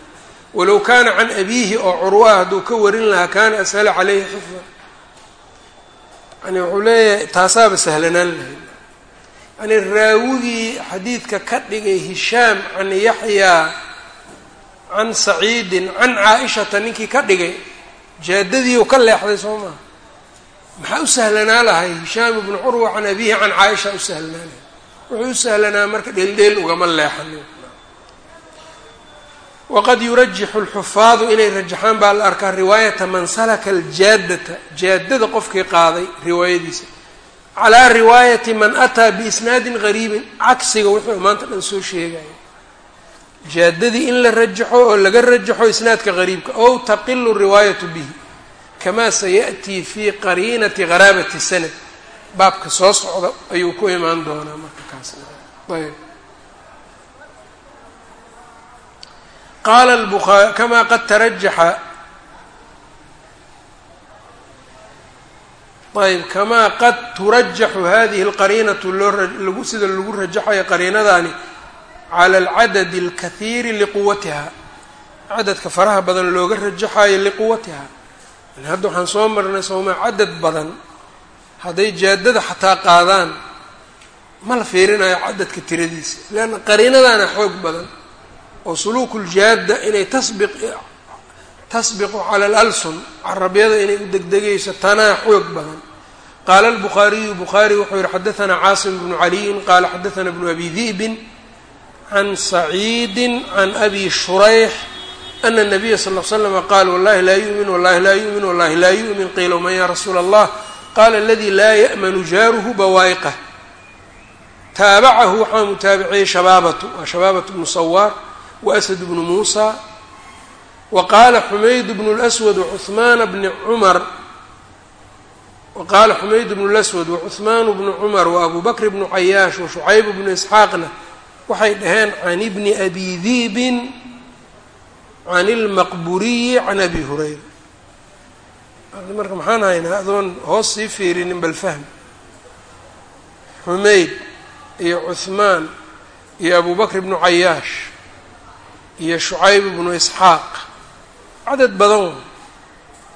walow kaana can abiihi oo curwaa hadduu ka warin lahaa kaana ashala caleyhi xifda yani wuxuu leeyahay taasaaba sahlanaan lahayd. Yani raawigii xadiidka ka dhigay hishaam can yaxyaa can saciidin can caa-ishata ninkii ka dhigay jaadadii u ka leexday soo maha maxaa u sahlanaa lahay? Hishaam ibnu curwa can abihi can caaisha u sahlanaa lahay. Wuxuu u sahlanaa marka dheeldheel ugama leexanin waqad yurajixu lxufaadu inay rajaxaan baa la arkaa riwaayata man salaka aljaadata jaadada qofkii qaaday riwaayadiisa calaa riwaayati man ataa biisnaadin gariibin cagsiga wuxuu maanta dhan soo sheegaya jaadadii in la rajaxo oo laga rajaxo isnaadka gariibka ow taqilu riwaayatu bihi kamaa sayaأtii fi qariinati garaabati sanad baabka soo socda ayuu ku imaan doonaa marka kaasna qaala lbuaa kamaa qad tarajaxa ayb kamaa qad turajaxu hadihi اlqariinatu loo sida lagu rajaxayo qariinadaani cala alcadadi اlkahiiri liquwatiha cadadka faraha badan looga rajaxayo liquwatiha hadda waxaan soo marnay sooma cadad badan hadday jaadada xataa qaadaan ma la fiirinayo cadadka tiradiisa leanna qariinadaana xoog badan oo suluukuljaada inay tasbiq tasbiqu cala alalsun carabyada inay u degdegayso tanaa xoog badan. Qaala albukhaariyu bukhaari wuxuu yihi xadaanaa caasim bnu caliyin qaala xadaanaa bnu abi di'bin can saciidin can abi shurayx ana الnabiya sal l slama qaal wallahi laa yu'min wallahi laa yu'min wallahi laa yu'min qiila man ya rasuula allah qaala aladi laa ya'manu jaaruhu bawaayiqah taabacahu waxaa mutaabiciyey shabaabatu waa shabaabatu bnu sawaar waasad bnu muusa wa qaala xumayd bnu lswad wacuhmaana bni cumar wa qaala xumayd bnu lswad wacuhmaanu bnu cumar wa abu bakr bnu cayaash wa shucayb bnu isxaaqna waxay dhaheen can ibni abi diibin can ilmaqburiyi can abi hurayra. Marka maxaan haynaa adoon hoos sii fiirinin bal fahm. Xumayd iyo cuhmaan iyo abu bakr ibnu cayaash iyo shucayb ibnu isxaaq. Cadad badan.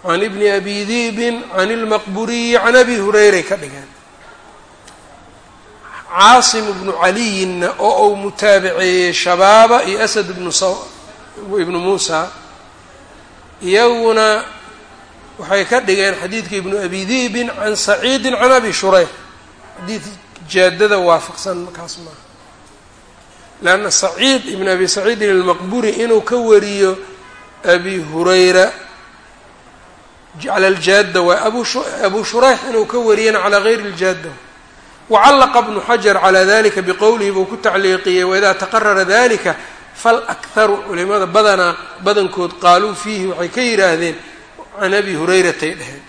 Can ibni abi diibin can ilmaqburiyi can abi hurayray ka dhigeen. Caasim ibnu caliyinna oo uu mutaabiceeyey shabaaba iyo asad ibnu ibnu muusa iyaguna waxay ka dhigeen xadiidka ibnu abi diibin can saciidin can abi shurayx xadiid jaadada waafaqsan markaas maaha leanna saciid ibn abi saciidin almaqburi inuu ka wariyo abi hurayra cala aljaada waay abu shurayx inuu ka wariyana calaa gayri aljaada wacallaqa bnu xajar calaa dalika biqowlihi buu ku tacliiqiyey waidaa taqarara dalika fal akharu culimada badanaa badankood qaaluu fiihi waxay ka yidhaahdeen can abi hurayratay dheheen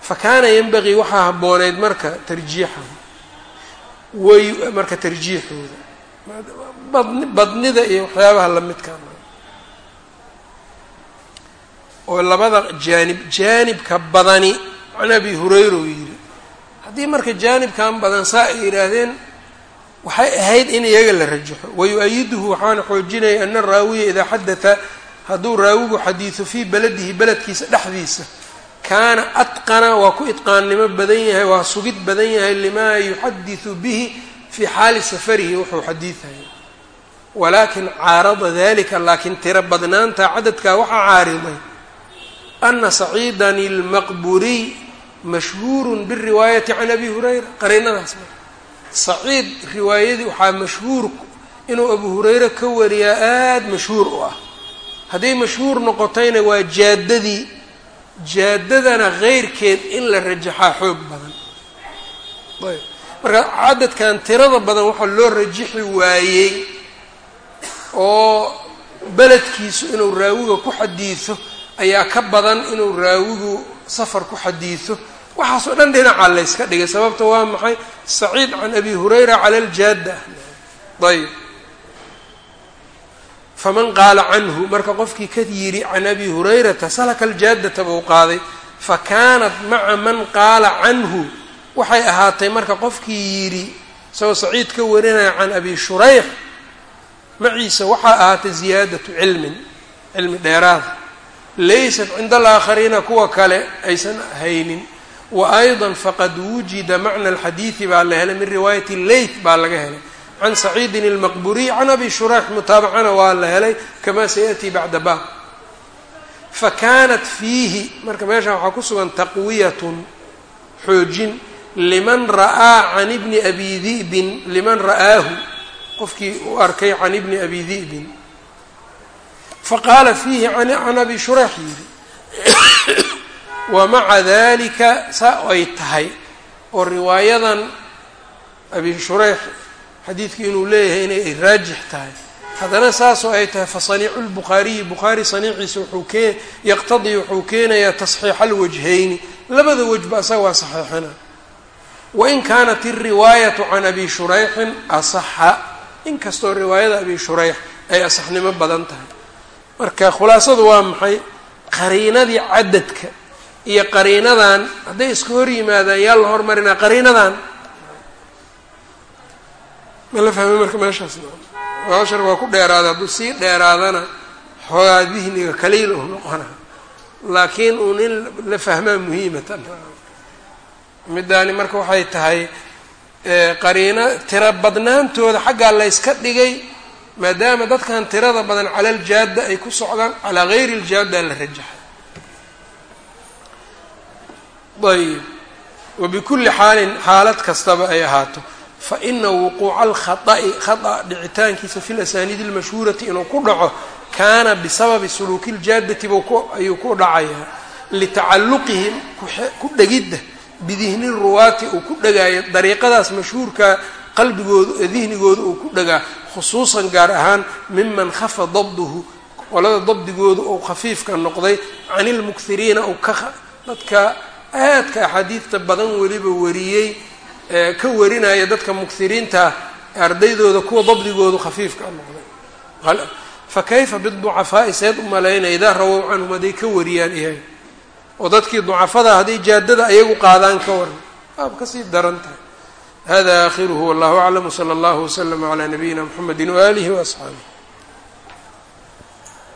fa kaana yenbagii waxaa habbooneyd marka tarjiixahu way marka tarjiixooda badni badnida iyo waxyaabaha lamidkaa oo labada jaanib jaanibka badani can abi hurayra uu yidhi haddii marka jaanibkan badan saa ay yidhaahdeen waxay ahayd in iyaga la rajaxo. Wayu-ayiduhu waxaana xoojinaya ana raawiya idaa xadata hadduu raawigu xadiido fii beladihi beledkiisa dhexdiisa kaana atqana waa ku idqaannimo badan yahay waa sugid badan yahay limaa yuxadisu bihi fii xaali safarihi wuxuu xadiidaya walaakin caarada dalika laakiin tiro badnaanta cadadkaa waxaa caariday ana saciidani almaqburiy mashhuurun biriwaayati can abi hurayra. Qariinadaas saciid riwaayadii waxaa mashhuur inuu abu hurayre ka wariyaa aada mashhuur u ah. Hadday mashhuur noqotayna waa jaadadii jaadadana keyrkeed in la rajaxaa xoog badan. Ayb. Marka cadadkan tirada badan waxaa loo rajixi waayey oo beledkiisu inuu raawiga ku xadiido ayaa ka badan inuu raawigu safar ku xadiido waxaasoo dhan dhinacaa layska dhigay. Sababta waa maxay? Saciid can abi hurayra cala aljaada ayb faman qaala canhu marka qofkii ka yidhi can abi hurayrata salaka aljaadata buu qaaday. Fa kaanat maca man qaala canhu. Waxay ahaatay marka qofkii yidhi isagoo saciid ka warinaya can abi shurayx maciisa waxaa ahaatay ziyaadatu cilmin cilmi dheeraada laysat cinda alaakhariina kuwa kale aysan haynin wa ayضa faqad wujida macna alxadiidi baa la helay min riwaayati leyt baa laga helay can saciidin اlmaqburiy can abi shurayx mutaabacana waa la helay kama sayaأtii bacda baab fakanat fiihi marka meeshan waxaa ku sugan taqwiyatun xoojin liman ra'aa can ibni abi di'bin liman ra'aahu qofkii u arkay can ibni abi di'bin. Faqaala fiihi can abi shurayx yidhi wamaca dalika saa ay tahay oo riwaayadan abi shurayx xadiidku inuu leeyahay inay raajix tahay. Haddana saasoo ay tahay fasaniicu lbukhaariyi bukhaari saniiciisa wuxuu kee yaqtadii wuxuu keenayaa tasxiixa alwajhayni. Labada wejba asaga waa saxiixina. Wain kaanat alriwaayatu can abi shurayxin asaxa inkastoo riwaayada abi shurayx ay asaxnimo badan tahay. Marka khulaasadu waa maxay? Qariinadii cadadka iyo qariinadan hadday iska hor yimaadaan yaa la hormarinaa qariinadan? Ma la fahmay marka meeshaas? Ashar waa ku dheeraada hadduu sii dheeraadana xoogaa dihniga kaliil u noqona. Laakiin uun in la fahmaa muhiimatan. Middaani marka waxay tahay qariino tiro badnaantooda xaggaa layska dhigay maadaama dadkan tirada badan cala aljaada ay ku socdaan calaa gayri aljaada la rajaxay. Ayb wabikulli xaalin xaalad kastaba ay ahaato. Faina wuquuca alkhaطa'i khata dhicitaankiisa fi lasaniidi اlmashhuurati inuu ku dhaco kaana bisababi suluuki ljaadati buu ayuu ku dhacayaa litacalluqihim ku dhegidda bidihni ruwaati uu ku dhegaayo dariiqadaas mashhuurka qalbigooda dihnigooda uu ku dhagaa khusuusan gaar ahaan miman khafa dabduhu qolada dabdigooda uu khafiifka noqday can ilmukhiriina uu ka dadka aadka axaadiidta badan weliba wariyey ka warinaya dadka mukhiriinta ardaydooda kuwa dabdigoodu khafiifka noqday. Fa kayfa biducafaa'i seed u malaynaya idaa rawow canhum hadday ka wariyaan iyaga oo dadkii ducafada hadday jaadada ayagu qaadaan ka waran aab ka sii daran tahay hada aakhiruhu wallahu aclam wsala allahu waslama calaa nabiyina mxamedi waaalihi waasxaabih